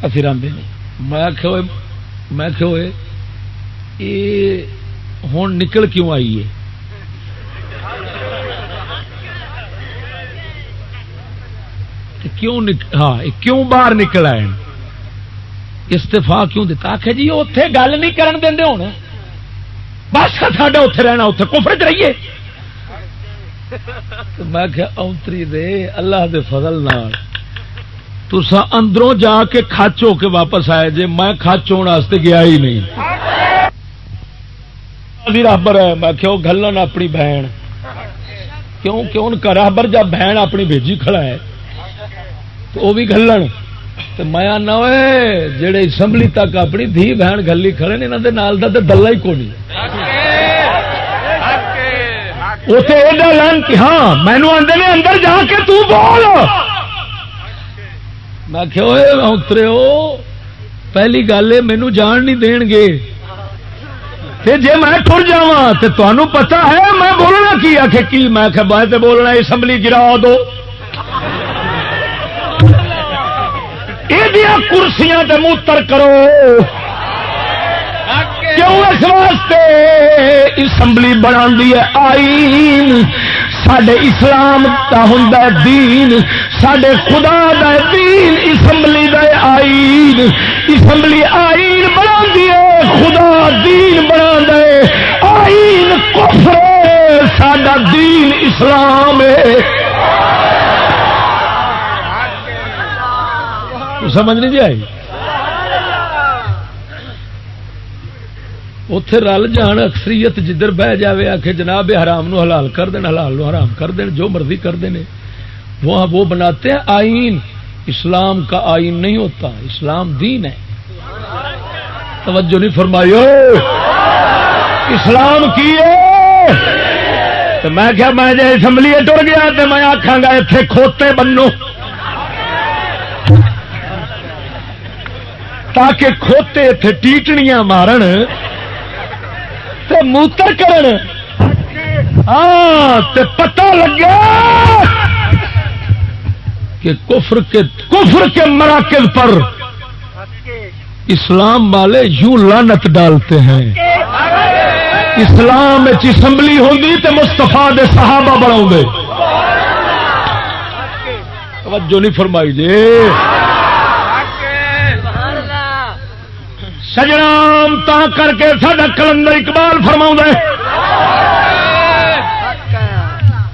اصل آدھے نہیں میں میں کہ یہ ہوں نکل کیوں آئی ہے؟ کیوں ہاں کیوں باہر نکل آئے استفا کیوں دتا؟ آخ جی اتے گل نہیں کرن دیں ہوں بس ساڈا اتے رہنا اتنے کفر چ رہیے۔ میں کیا اونتری دے، اللہ دے فضل نال۔ تسا اندروں جا کے کچ ہو کے واپس آئے جے، میں کچ ہونے گیا ہی نہیں۔ رابر ہے، میں کیوں گلن اپنی بہن۔ کیوں کیوں کا رابر جب بہن اپنی بھیجی کھڑا ہے، تو وہ بھی گلن تو میں آنا جڑے اسمبلی تک اپنی دھی بہن گلی کھڑے نے انہوں یہاں نال کا تو دلہ ہی کونی ہاں مینو آدھے نے، اندر جا کے تو بول۔ میں اترے ہو پہلی گل ہے مینو جان نہیں دین گے۔ جی میں ٹر جا تو تمہیں پتا ہے، میں بولنا کی؟ آخ کی؟ میں بولنا اسمبلی گرا دو۔ یہ کرسیاں تے موتر کرو۔ کیوں اس واسطے اسمبلی بنا آئین۔ سڈے اسلام کا ہوں دین۔ سڈے خدا دا دین۔ اسمبلی دا آئین۔ اسمبلی آئین بنا دیے خدا دین بنا دے آئین کفر سڈا دین اسلام ہے۔ سمجھ نہیں جی آئی اتے رل جان اکثریت جدھر بہ جائے آ کے جناب حرام نو حلال کر دین، حلال نو حرام کر دین، جو مرضی کر دینے وہ وہ بناتے ہیں آئین۔ اسلام کا آئین نہیں ہوتا، اسلام دین ہے۔ توجہ نہیں فرمائی اسلام کی ہے؟ میں کیا میں جی اسمبلی ٹر گیا تو میں آخا گا اتنے کھوتے بنو۔ تاکہ کھوتے اتنے ٹیٹنیاں مارن موتر کرن۔ ہاں پتہ لگا کہ کفر کے کفر کے مراکز پر اسلام والے یوں لانت ڈالتے ہیں۔ اسلام اسمبلی ہوگی تو مستفا دے صحابہ بڑھاؤ توجہ نہیں فرمائی جی سجنام تا کر کے ساڈا کلندر اقبال فرما ہے۔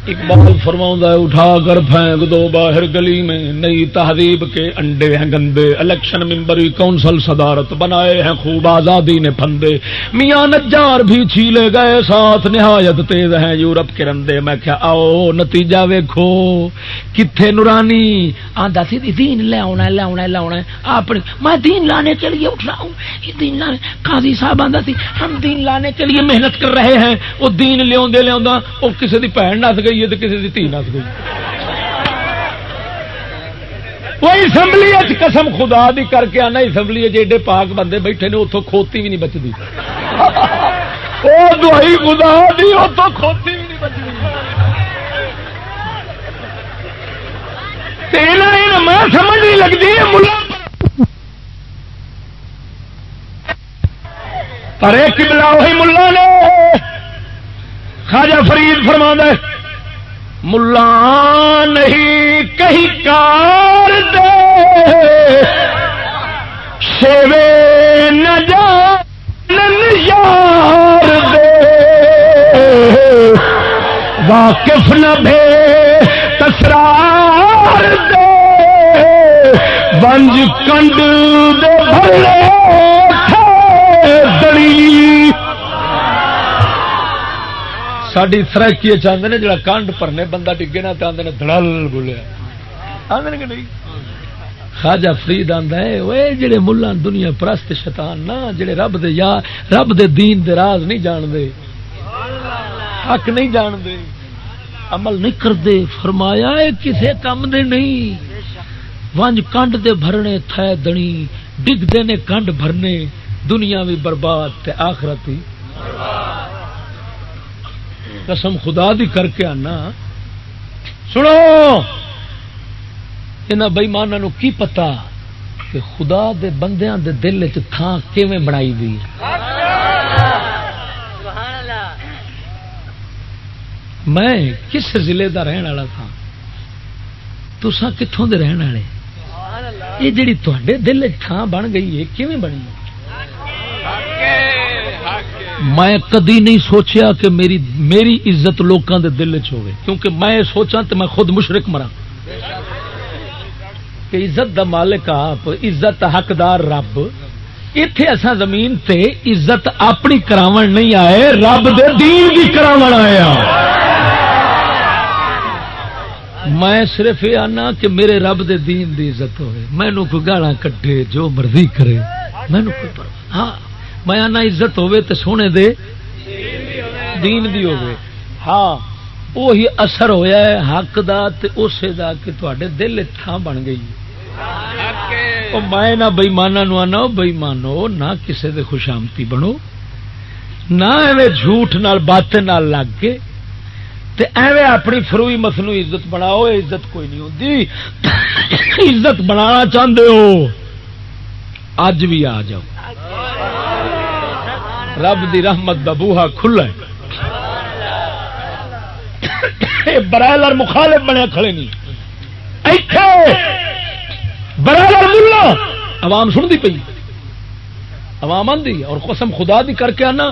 اقبال فرما اٹھا کر پھینک دو باہر گلی میں۔ نئی تہذیب کے انڈے ہیں گندے۔ الیکشن ممبری کونسل صدارت بنائے ہیں خوب آزادی نے پھندے۔ میاں نجار بھی چھیلے گئے، ساتھ نہایت تیز ہیں یورپ کے رندے۔ میں کیا آؤ نتیجہ ویکھو۔ کتنے نورانی؟ آدھا سی دین لے آنا لے آنا لے آنا اپنے میں دین لانے کے لیے اٹھ رہا ہوں۔ یہ دین لانے قاضی صاحب آدھا سی، ہم دین لانے کے لیے محنت کر رہے ہیں۔ وہ دین لیا لیا وہ کسی کی بھن نس گئی۔ ہے تو کسی کی تھی نس گئی وہ اسمبلی قسم خدا دی کر کے آنا، اسمبلی ایڈے پاک بندے بیٹھے نے اتوں کھوتی بھی نہیں بچتی <laughs> وہ دوائی خدا دی اتوں کھوتی بھی نہیں بچتی میں سمجھ نہیں لگتی ملا۔ پر ایک بلا وہی ملا نے۔ خواجہ فرید فرما دے ملا نہیں کہیں کار دے۔ شیوے نہ یار دے۔ واقف نہ بھے تسرار دے۔ ونج کنڈ دے بھلے ساری سرکی چاہتے ہیں جڑا کانڈ پرنے بندہ ڈگے نہ آدھے نے دڑل بولیا آدھے کہ نہیں خاجا فرید آتا ہے وہ جڑے ملا دنیا پرست شیطان نا جڑے رب دے یا رب دے دین دے راز نہیں جان دے حق نہیں جان دے عمل نہیں کرتے فرمایا کسے کام دے نہیں ونج کنڈ دے بھرنے تھے دنی ڈگتے نے کنڈ بھرنے دنیا بھی برباد تے آخرت ہی قسم خدا دی کر کے آنا۔ سنو۔ یہاں بئیمانوں کی پتا کہ خدا دے بندیاں دے دل چان کیویں بنائی دی میں کس ضلع دا رہن والا تھا تسا کتوں دے رہن والے؟ یہ جڑی تے دل تھان بن گئی ہے، کیویں بنی میں کدی نہیں سوچیا کہ میری میری عزت لوگوں دے دل چ ہوگی کیونکہ میں سوچا تو میں خود مشرق مرا کہ عزت دا مالک آپ، عزت حقدار رب اتے اصا زمین تے عزت اپنی کراو نہیں آئے، رب دے دین کی کراو آیا میں صرف یہ آنا کہ میرے رب دے دین دی عزت ہوئے مینو کوئی گالا کٹے جو مرضی کرے مینو کوئی ہاں۔ میں آنا عزت ہوئے تے سونے دے، دین دی ہوئے۔ ہاں وہی اثر ہویا ہے حق دا تے اسے دا کہ تے دل تھان بن گئی۔ او میں نہ بئیمانا نو آنا بئیمانو نہ کسے دے خوشامتی بنو۔ نہ ایویں جھوٹ نال باطن نال لگ کے۔ تے ایویں اپنی فروئی مسنو عزت بناؤ عزت کوئی نہیں ہوتی عزت بنانا چاہتے ہو۔ اج بھی آ جاؤ۔ رب دی رحمت دا بوہا کھلا برائلر مخالف بنے کھڑے نہیں۔ برائلر ملا۔ عوام سن دی پی عوام آدھی اور قسم خدا دی کر کے آنا۔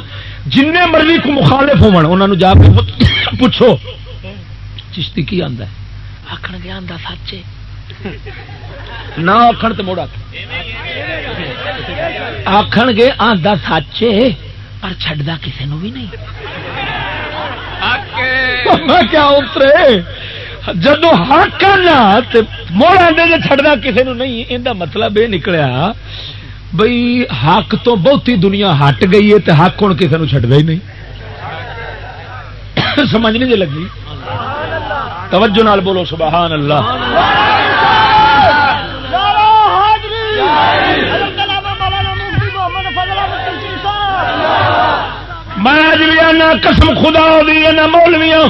جن مرضی کو مخالف ہو جا کے پوچھو۔ چشتی کی آدھا آخر گیا آدھا سچے۔ نہ آخر تو موڑا۔ آخر گے آدھا سچے۔ پر چڈا کسی بھی نہیں۔ کیا اترے؟ جدو حق موڑ آدھے کسی نہیں یہ مطلب یہ نکلیا بئی حق تو بہتی دنیا ہٹ گئی ہے حق ہوں کسی نے چڈا ہی نہیں۔ سمجھ نہیں جی لگی؟ توجہ نال بولو سبحان اللہ۔ میں آنا، قسم خدا دی مولویا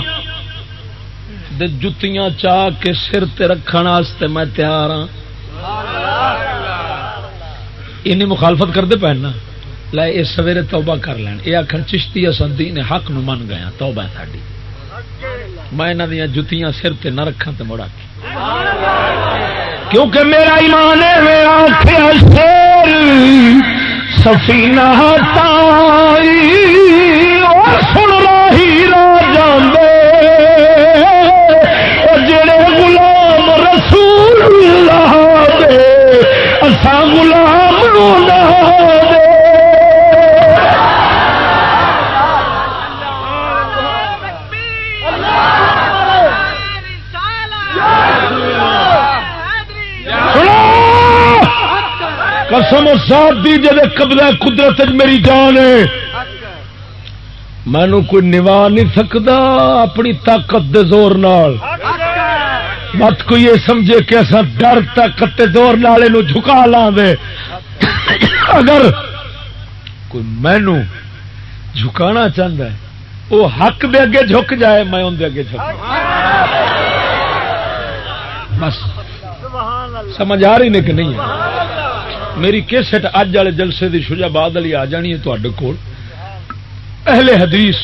جتیاں چاہ کے سر رکھنے میں تیار ہاں۔ این مخالفت کرتے پہننا لے یہ سویرے توبہ کر لین۔ یہ آخر چشتی اصدی نے حق نو من گیا ہاں، توبہ ہے ساری میں یہاں دیا جتیاں سر تے نہ رکھا تو مڑا کیونکہ میرا ایمان ہے آخر سفینہ تائی اور سن راہی را جاندے قسم ساتھ دی جب قبضہ قدرت میری جان ہے۔ مینو کوئی نوا نہیں سکتا اپنی طاقت دے زور نال۔ مت کوئی یہ سمجھے کہ ایسا ڈر طاقت دے زور نال جھکا لا دے اگر کوئی مینو جھکانا چاہتا ہے وہ حق دے اگے جھک جائے، میں اندر اگے جھک بس۔ سمجھ آ رہی نے کہ نہیں ہے؟ میری کیسٹ اج والے جلسے کی شجا باد والی آ جانی ہے تے کول۔ اہل حدیث،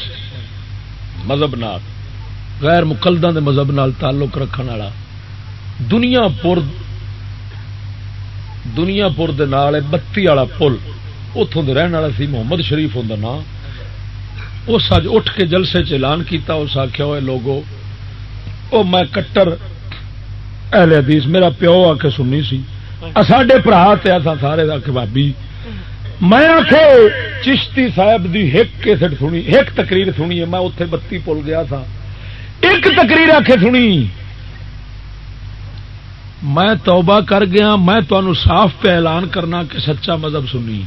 مذہب نال، غیر مقلدہ دے مذہب نال تعلق رکھنے والا، دنیا پور دنیا پور دے نال بتی والا پل اتوں دے رہن والا سی محمد شریف ہوں نا اس اج اٹھ کے جلسے چ اعلان کیتا، اس آخیا ہوئے لوگو، او میں کٹر اہل حدیث، میرا پیو آ کے سننی سی۔ ساڈے برا سارے بابی میں آخ چشتی صاحب دی ایک کیسٹ سنی ایک تقریر سنی ہے میں اتنے بتی پل گیا تھا ایک تقریر آ کے سنی میں توبہ کر گیا میں تمہوں صاف پہ اعلان کرنا کہ سچا مذہب سنی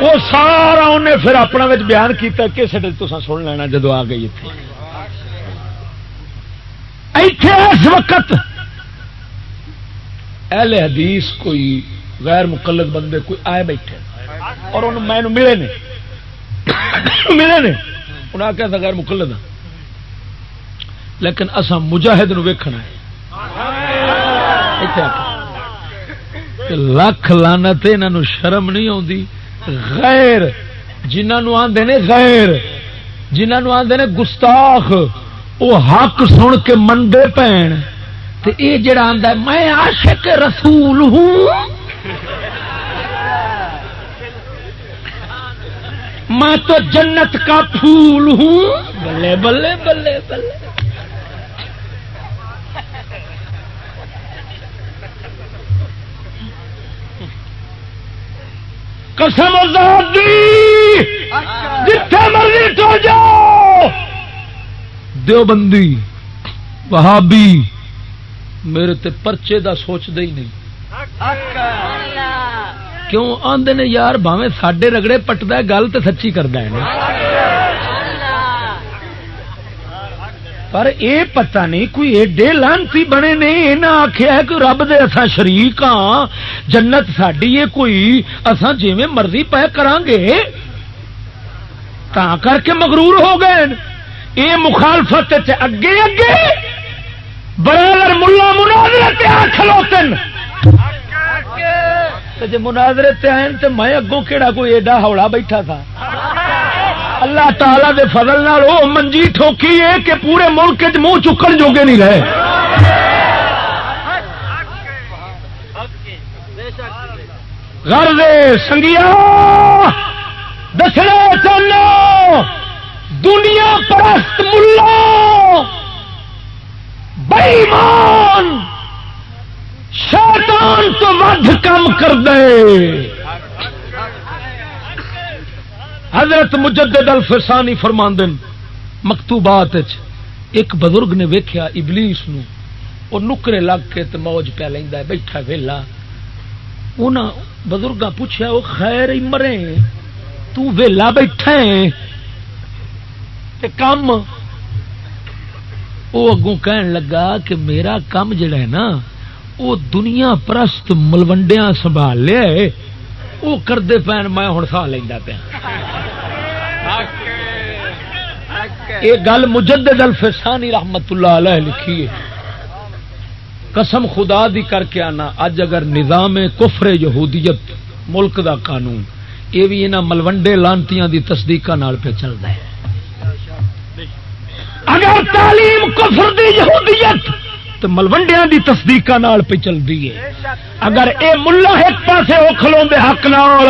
وہ سارا انہیں پھر اپنا بیان کیا کس تو سن لینا جدو آ گئی اتنے اس وقت اہل حدیث کوئی غیر مقلد بندے کوئی آئے بیٹھے اور میں ملے نے ملے نے انہیں آخیا تھا غیر مقلد ہاں۔ لیکن اصا مجاہد نو ویکھنا ہے۔ لکھ لانا یہاں شرم نہیں آتی غیر جنہوں آدھے نے غیر جنہوں آدھے نے گستاخ وہ حق سن کے منڈے پین یہ جڑا آتا میں عاشق رسول ہوں۔ میں تو جنت کا پھول ہوں۔ بلے بلے بلے بلے۔ قسم جتھے مرضی تو جاؤ۔ دیوبندی، وہابی۔ میرے تے پرچے دا سوچ دے ہی نہیں۔ کیوں؟ آدھے نے یار بھاوے ساڈے رگڑے پٹتا گل تو سچی کرتا ہے پر اے پتہ نہیں، کوئی ایڈے لانتی بنے نے یہاں آخیا کہ رب دے اصا شریک ہاں جنت ساری ہے کوئی اصا جی مرضی پہ کران گے کر کے مغرور ہو گئے۔ یہ مخالفت اگے اگے برابر ملا مناظر کھلوتے جی مناظر آئے تو میں اگوں کہڑا کوئی ایڈا ہولا بیٹھا تھا؟ اللہ تعالی دے فضل نال او منجی ٹھوکی ہے کہ پورے ملک منہ چکن جوگے نہیں رہے۔ گھر سنگیا، دسنا چلو دنیا پرست ملا۔ بئیمان شیطان تو ود کم کر دے۔ حضرت مجدد الفسانی فرماندن، مکتوبات ایک بزرگ نے ویکھیا ابلیس نو وہ نکرے لگ کے تو موج پہ لینا بیٹھا ویلا۔ انہاں بزرگاں پوچھا وہ خیر ہی مرے، تو ویلا بیٹھا ہے۔ تے کم وہ اگوں کہن لگا کہ میرا کام جڑا ہے نا وہ دنیا پرست ملوڈیا سنبھال لیا وہ کرتے پین میں ہوں سا لینا پیا۔ یہ گل مجدد الفسانی رحمت اللہ علیہ لکھی ہے۔ قسم خدا دی کر کے آنا، اج اگر نظام کفر یہودیت ملک دا قانون یہ بھی یہاں ملوڈے لانتیاں دی تصدیق پہ چلتا ہے۔ اگر تعلیم کفر دی یہودیت تو ملوڈیا دی تصدیق پہ چلتی ہے۔ اگر اے ملا ایک پاسے وہ کھلو حق نال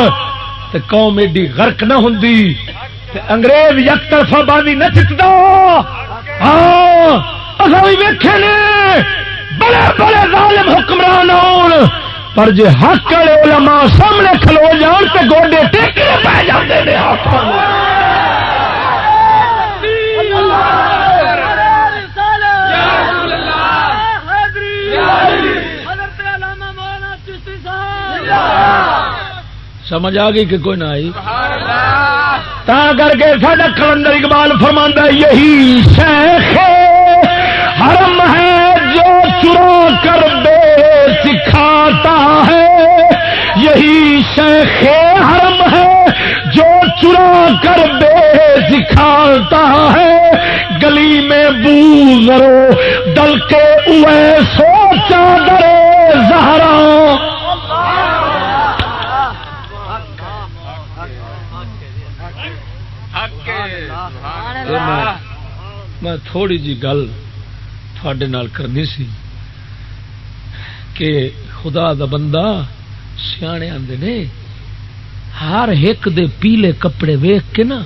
تو قوم ایڈی غرق نہ ہوں انگریز یک طرفہ بازی نہ چکتا۔ ہاں ویخے نے، بڑے بڑے ظالم حکمران آن پر جی حق والے علماء سامنے کھلو جان تو گوڈے ٹیکنے پہ جاتے ہیں سمجھ آ گئی کہ کوئی نہ آئی؟ تا کر کے ساڈا کلندر اقبال فرما یہی شیخ حرم ہے جو چرا کر بے سکھاتا ہے۔ یہی شیخ حرم ہے جو چرا کر بے سکھاتا ہے۔ گلی میں بو ذرو ڈل کے اوے سوچا درے زہرا۔ میں تھوڑی جی گل تھوڑے کرنی سی کہ خدا دا بندہ سیانے آدھے نے ہر ایک دے پیلے کپڑے ویخ کے نا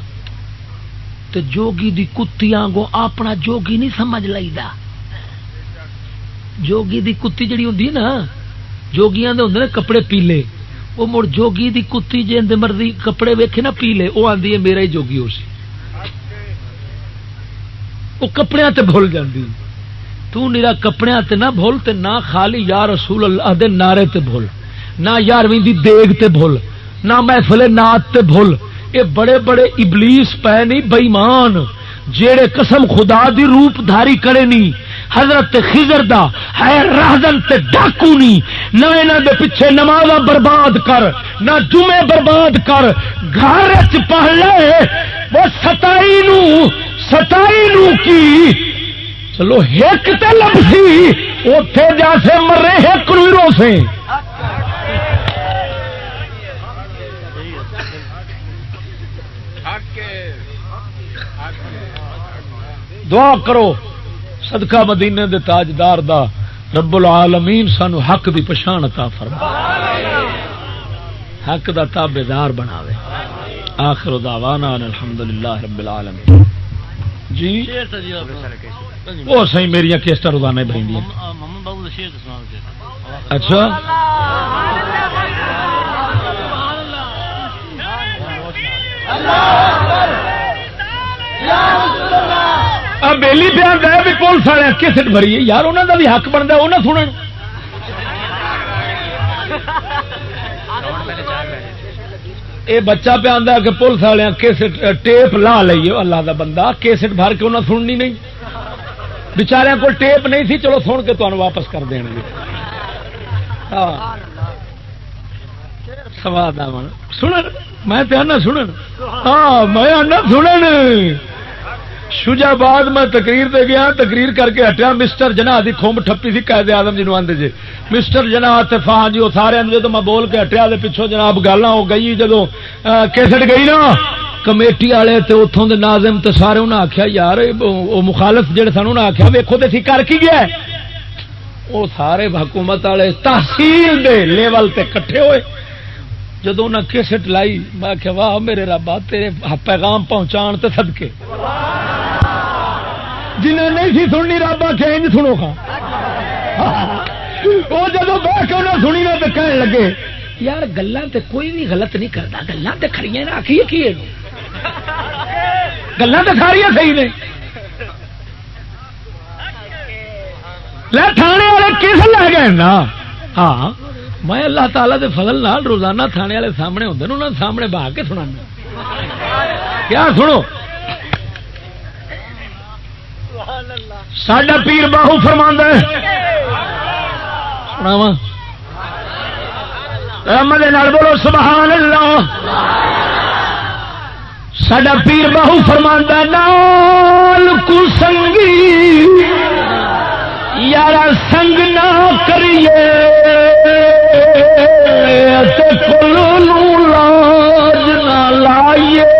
تو جوگی دی کتیاں گو اپنا جوگی نہیں سمجھ لائیدا۔ جوگی دی کتی جڑی ہوں نا جوگیاں دے ہوں کپڑے پیلے۔ وہ مڑ جوگی دی کتی جی مرضی کپڑے ویکھے نا پیلے وہ آدھی ہے میرا ہی جوگی ہو سی۔ وہ کپڑے تے بھول جاندی۔ تو نیرا کپڑے تے نہ بھول تے نہ خالی یا رسول اللہ دے نعرے تے بھول، نہ یارویں دی دیگ تے بھول، نہ محفل نات تے بھول۔ اے بڑے بڑے ابلیس پے نہیں بےمان جیڑے قسم خدا دی روپ دھاری کرے نہیں حضرت خضر دا ہے راہدن تے ڈاکو نہیں نہ انہاں دے پیچھے نماز برباد کر، نہ جمعے برباد کر، گھر چ پڑھ وہ ستائی نو ستائی نو کی؟ چلو ایک تے لبسی اوتھے جیسے مرے ایک رو سے۔ دعا کرو، صدقہ مدینے دے تاجدار دا رب العالمین سانو حق دی پچھان عطا فرما۔ حق دا تابے دار بناوے۔ آخر دعوانا الحمدللہ رب العالمین۔ جی؟ وہ صحیح میری کیسٹا روزانہ بھائی دیا اچھا بیلی پہ آتا ہے بھی پولیس والے کسٹ بری یار انہوں کا بھی حق بنتا وہ نہ سن یہ بچہ پہ آتا کہ پولیس والے کسٹ ٹیپ لا لیے اللہ کا بندہ۔ کیسٹ بھر کے انہیں سننی نہیں۔ بچارے کو ٹیپ نہیں سی، چلو سن کے تمہیں واپس کر دیں گے۔ ہاں۔ سواد سنن؟ میں آنا سنن۔ ہاں میں آنا سنن۔ شجاباد میں تقریر دے گیا، تقریر کر کے ہٹیا، مسٹر جنا دی کھمب ٹھپی سی قائد آدم جی آدھے جی۔ مسٹر جنا فاں جی وہ سارے جدو جی، میں بول کے ہٹیا پچھوں جناب گل ہو گئی جدو کیسٹ گئی نا۔ کمیٹی والے تے اتوں کے ناظم تو سارے انہیں آخیا یار وہ مخالف جہے سن انہیں آخیا ویکو تو کر کی گیا وہ سارے حکومت والے تحصیل دے لیول تے کٹھے ہوئے۔ جدو انہیں کیسٹ لائی، میں آخیا واہ، میرے ربا تیرے پیغام پہنچان تے سدکے جنہیں نہیں سی سننی، رب آ کے سنو کھا <laughs> وہ جب بہ کے انہیں سنی نا تو کہنے لگے، یار گلا تے کوئی بھی غلط نہیں کرتا گلا تو کھڑی آخیے کی گلا تو ساریا صحیح نے۔ تھانے والے کس لے گئے نا؟ ہاں میں اللہ تعالی دے فضل نال روزانہ تھانے والے سامنے ہوتے ہیں انہوں سامنے بہا کے سنا کیا سنو؟ ساڈا پیر باہو فرما رحمد بولو سبحان اللہ ساڈا پیر باہو فرما نال کو سنگی۔ یار سنگ نہ کریے۔ کلو لاج نہ لائیے۔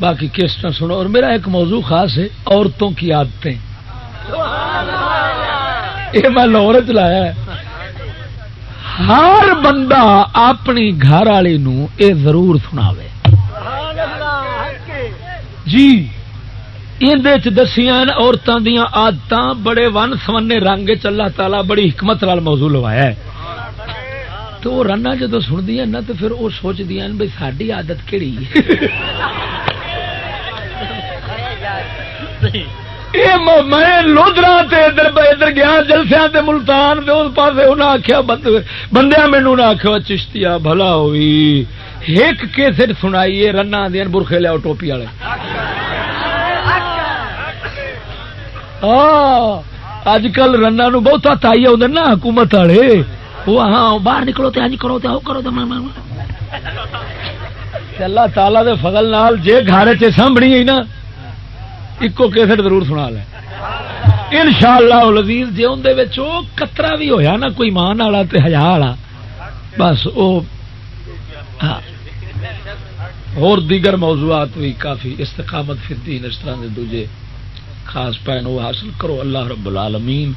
باقی کیسٹ سنو۔ اور میرا ایک موضوع خاص ہے، عورتوں کی عادتیں۔ یہ میں لاہور چلایا ہے۔ ہر بندہ اپنی گھر والی یہ ضرور سنا جی دسیا عورتوں دیا آدت بڑے ون سمنے رنگ چلا تالا بڑی حکمت نال موضوع لوایا ہے۔ تو وہ رنا جدو سنتی نا تو پھر وہ سوچدیا بھائی ساری آدت کہڑی میں لودرا ادھر گیا جلسیا ملتان اس پاس انہیں آخیا بندیا مینو نہ آخیا چشتیا بھلا ہوئی۔ ایک کیسٹ سنائیے رنا دین برخے لیا ٹوپی والے۔ اج کل رنا نو بہت تائی آدھے نا حکومت والے۔ وہ ہاں باہر نکلو تو کرو تو کرو تو اللہ تعالی دے فضل نال جے گھر چ سامبنی نا ایکو کیسٹ ضرور سنا لے ان شاء اللہ لذیذ جی اندر کترا بھی ہویا نا، کوئی مان والا ہزار والا، بس وہ ہاں۔ اور دیگر موضوعات بھی کافی استقامت فردین اس طرح کے دوجے خاص پہن وہ حاصل کرو۔ اللہ رب العالمین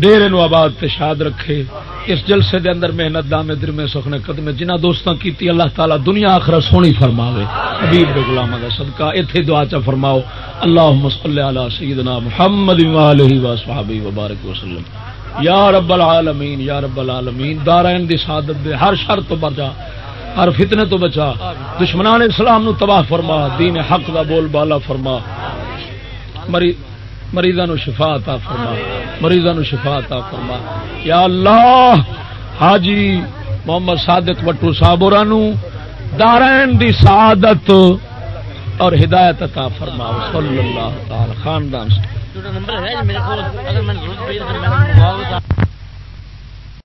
ڈیرے نو آباد تے شاد رکھے۔ اس جلسے دے اندر محنت، دامے در میں سخنے قدم جنہ دوستاں کیتی، اللہ تعالی دنیا آخرہ سونی فرماوے۔ حبیب دے غلامہ دا صدقہ، ایتھے دعا چا فرماؤ۔ اللہم صلی علی سیدنا محمد و آلہ و صحابہ و بارک وسلم یا رب العالمین، یا رب العالمین دارین دی سعادت دے ہر شر تو بچا، ہر فتنے تو بچا۔ دشمنان اسلام نو تباہ فرما، دین حق دا بول بالا فرما۔ مری مریضاں نو شفا عطا فرما. مریضاں نو شفا عطا فرما. یا اللہ، حاجی محمد صادق وٹو صاحب دارین دی سعادت اور ہدایت عطا فرما. صلی اللہ تعالی خاندان. سے